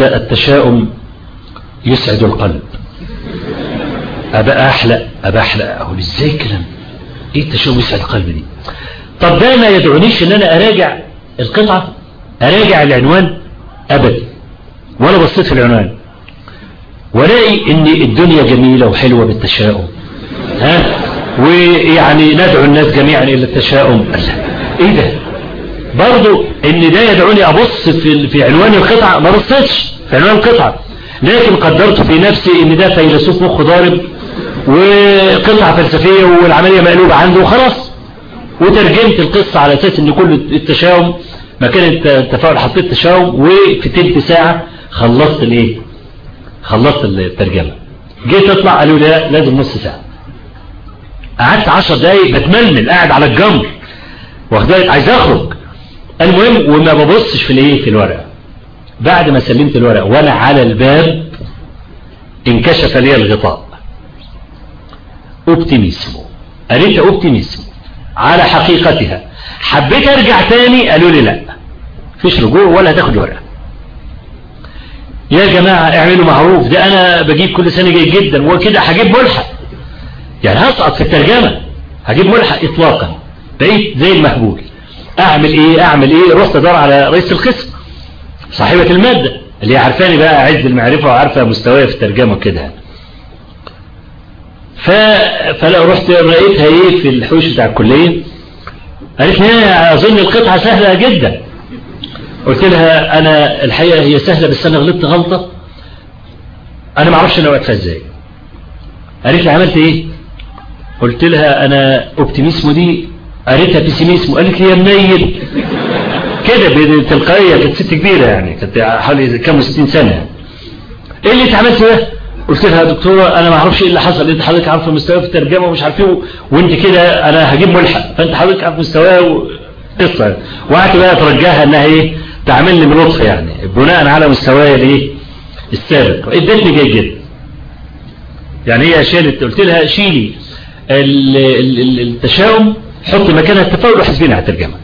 التشاؤم يسعد القلب. أبقى أحلق أبقى احلق أقول إزاي الكلام؟ إيه التشاؤم يسعد القلب دي؟ طب ده ما يدعونيش إن أنا أراجع القطعة أراجع العنوان ابدا ولا بصيت في العنوان. ولاقي إن الدنيا جميلة وحلوة بالتشاؤم. ها؟ ويعني ندعو الناس جميعا إلى التشاؤم. إيه ده؟ برضو إن ده يدعوني أبص في, في عنوان القطعة ما بصيتش في عنوان القطعة. لكن قدرت في نفسي إن ده فيلسوف مخ ضارب وقطعة فلسفية والعملية مقلوبة عنده وخلاص. وترجمت القصة على أساس إن كل التشاؤم مكان التفاعل حطيت تشاؤم وفي تلت ساعة خلصت الإيه؟ خلصت الترجمة. جيت أطلع قالوا لي لا لازم نص ساعة. قعدت عشر دقايق بتململ قاعد على الجمر واخدالك عايز أخرج. المهم وما ببصش في الإيه؟ في الورقة. بعد ما سلمت الورقة وأنا على الباب انكشف لي الغطاء. أوبتيميسمو. قريت أوبتيميسمو. على حقيقتها. حبيت أرجع تاني؟ قالوا لي لا. فيش رجوع ولا هتاخد ورقة. يا جماعة اعملوا معروف. ده أنا بجيب كل سنة جيد جدا. وكده هجيب ملحق. يعني هسقط في الترجمة. هجيب ملحق اطلاقا. بقيت زي المهبول. أعمل إيه؟ أعمل إيه؟ رحت أدور على رئيس القسم. صاحبة المادة اللي عارفاني بقى عز المعرفة وعارفة مستواي في الترجمة وكده. ف... فلا رحت رأيتها إيه في الحوش بتاع الكلية. قالت لي أظن القطعة سهلة جدا. قلت لها أنا الحقيقة هي سهلة بس أنا غلطت غلطة. أنا ما أعرفش أنا وقتها إزاي. قالت لي عملت إيه؟ قلت لها أنا optimismo دي قريتها pesimismo قالت لي يا منيل كده بتلقائية كانت ست كبيرة يعني كانت حوالي كام وستين سنة. إيه اللي أنت عملته ده؟ قلت لها يا دكتورة أنا ما أعرفش إيه اللي حصل أنت حضرتك عارفة مستواي في الترجمة ومش عارف إيه وأنت كده أنا هجيب ملحق. فأنت حضرتك عارف مستواي قصة. وقعدت بقى أترجاها إنها إيه تعمل لي بلطف يعني بناء على مستواي الإيه السابق. ادتني جيد جدا. يعني هي شالت قلت لها شيلي التشاؤم حط مكانها التفاؤل وحسبينها على الترجمة.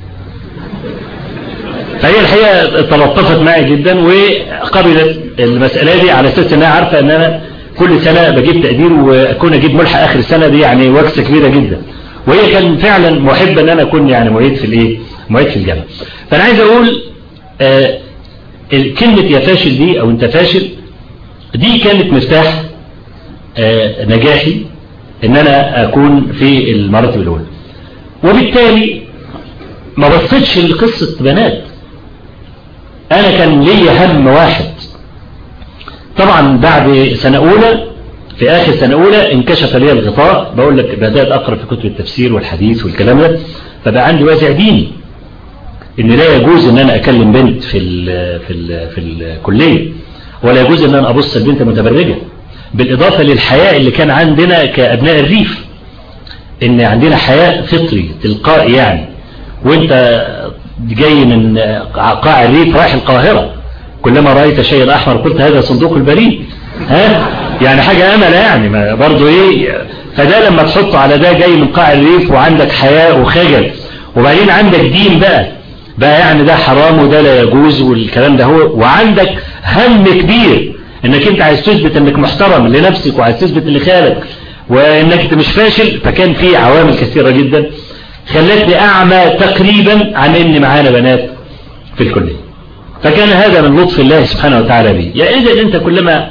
فهي الحقيقة تلطفت معي جدا وقبلت المسألة دي على أساس أنها عارفة أن أنا كل سنة بجيب تقدير وأكون أجيب ملحق آخر السنة دي يعني وكسة كبيرة جدا. وهي كان فعلا محبة أن أنا أكون يعني معيد في الإيه؟ معيد في الجامعة. فأنا عايز أقول آه كلمة يا فاشل دي أو أنت فاشل دي كانت مفتاح آه نجاحي أن أنا أكون في المراتب الأولى وبالتالي ما بصيتش لقصة بنات. أنا كان لي هم واحد. طبعا بعد سنة أولى في آخر سنة أولى انكشف لي الغطاء. بقول لك بدأت أقرأ في كتب التفسير والحديث والكلام ده. فبقى عندي وازع ديني إن لا يجوز إن أنا أكلم بنت في ال في ال في الكلية ولا يجوز إن أنا أبص البنت متبرجة. بالإضافة للحياء اللي كان عندنا كأبناء الريف إن عندنا حياء فطري تلقائي يعني. وأنت جاي من قاع الريف رايح القاهرة كلما رأيت شيء أحمر قلت هذا صندوق البريد. ها؟ يعني حاجة أمل يعني. برضو إيه؟ فده لما تحطه على ده جاي من قاع الريف وعندك حياء وخجل. وبعدين عندك دين بقى. بقى يعني ده حرام وده لا يجوز والكلام ده هو. وعندك هم كبير. إنك أنت عايز تثبت إنك محترم لنفسك وعايز تثبت لخالك وإنك أنت مش فاشل. فكان في عوامل كثيرة جدا. خلتني أعمى تقريبا عن إن معانا بنات في الكلية. فكان هذا من لطف الله سبحانه وتعالى بي يعني إذا أنت كلما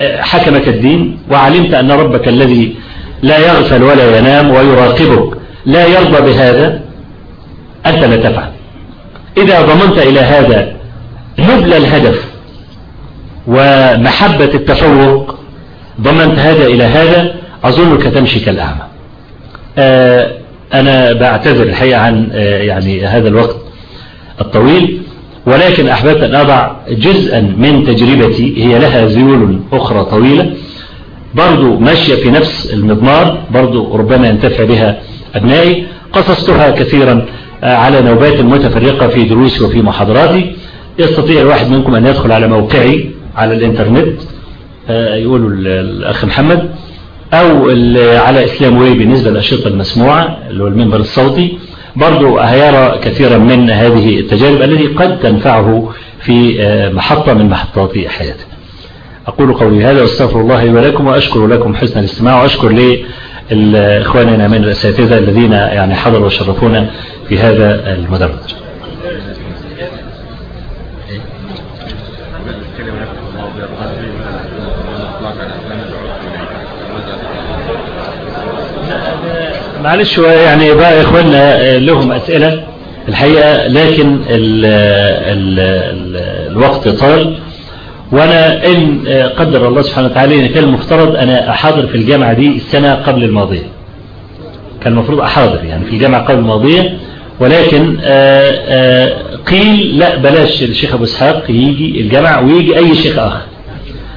حكمك الدين وعلمت أن ربك الذي لا يغفل ولا ينام ويراقبك لا يرضى بهذا أنت لا تفعل. إذا ضمنت إلى هذا نبل الهدف ومحبة التفوق ضمنت هذا إلى هذا أظنك تمشي كالأعمى. أنا بعتذر الحقيقة عن يعني هذا الوقت الطويل. ولكن أحببت أن أضع جزءا من تجربتي هي لها ذيول أخرى طويلة برضو ماشية في نفس المضمار برضو ربما ينتفع بها أبنائي. قصصتها كثيرا على نوبات متفرقة في دروسي وفي محاضراتي. يستطيع الواحد منكم أن يدخل على موقعي على الإنترنت يقولوا الأخ محمد أو على إسلام واي بالنسبة للأشرطة المسموعة اللي هو المنبر الصوتي. برضو هيرى كثيرا من هذه التجارب التي قد تنفعه في محطة من محطات حياته أقول قولي هذا واستغفر الله ولكم وأشكر لكم حسن الاستماع وأشكر لإخواننا من الأساتذة الذين يعني حضروا وشرفونا في هذا المدرج. معلش يعني بقى إخواننا لهم أسئلة الحقيقة لكن ال ال ال الوقت طال. وأنا إن قدر الله سبحانه وتعالى إن كان المفترض أنا أحاضر في الجامعة دي السنة قبل الماضية. كان المفروض أحاضر يعني في الجامعة قبل الماضية. ولكن آآ آآ قيل لا بلاش الشيخ أبو إسحاق يجي الجامعة ويجي أي شيخ آخر.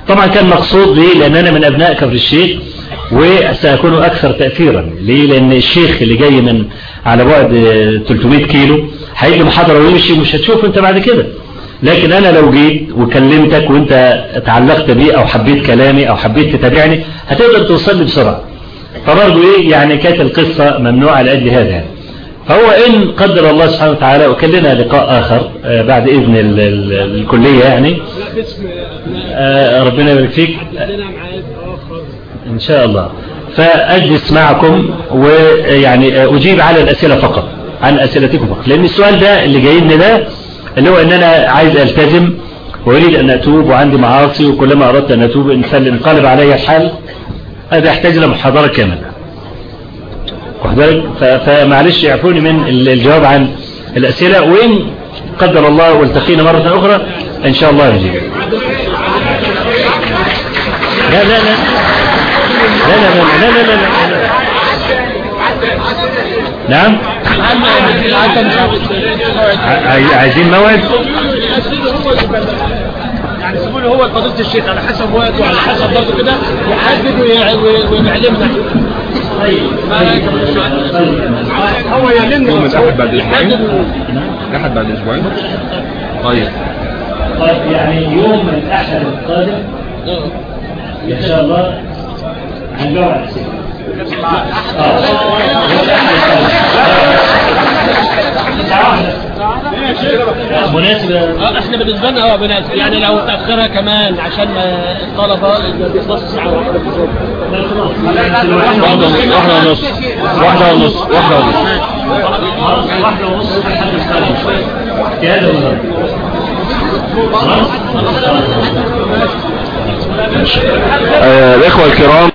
طبعا كان مقصود ليه لأن أنا من أبناء كفر الشيخ. وسأكون أكثر تأثيرا. ليه؟ لأن الشيخ اللي جاي من على بعد 300 كيلو هيجي محاضرة ويمشي مش هتشوف أنت بعد كده. لكن أنا لو جيت وكلمتك وأنت تعلقت بي أو حبيت كلامي أو حبيت تتابعني هتقدر توصل لي بسرعة. فبرضه إيه؟ يعني كانت القصة ممنوعة لأجل هذا. يعني فهو إن قدر الله سبحانه وتعالى وكان لنا لقاء آخر بعد إذن ال ال الكلية يعني. ربنا يبارك فيك. إن شاء الله. فأجلس معكم ويعني أجيب على الأسئلة فقط عن أسئلتكم فقط. لأن السؤال ده اللي جاي لنا ده اللي هو أن أنا عايز ألتزم وأريد أن أتوب وعندي معاصي وكلما أردت أن أتوب إنسان انقلب علي الحال هذا يحتاج إلى محاضرة كاملة. فمعلش يعفوني من الجواب عن الأسئلة وإن قدر الله والتقينا مرة أخرى إن شاء الله نجيب لا لا لا. لا لا لا لا لا لا نعم. عايزين موعد؟ يعني سيبوله هو فضيلة الشيخ على حسب وقته وعلى حسب برضه كده يحدد ويعلمنا. هو يعلمنا يوم الأحد بعد أسبوعين؟ الأحد بعد أسبوعين. طيب. طيب يعني يوم الأحد القادم إن شاء الله. مناسبة. إحنا بالنسبة لنا آه بنات يعني لو تأخرها كمان عشان الطلبة بيخلصوا الساعة واحدة بالظبط واحدة ونص واحدة ونص واحدة ونص. واحدة ونص لحد الساعة في هذا الوقت الإخوة الكرام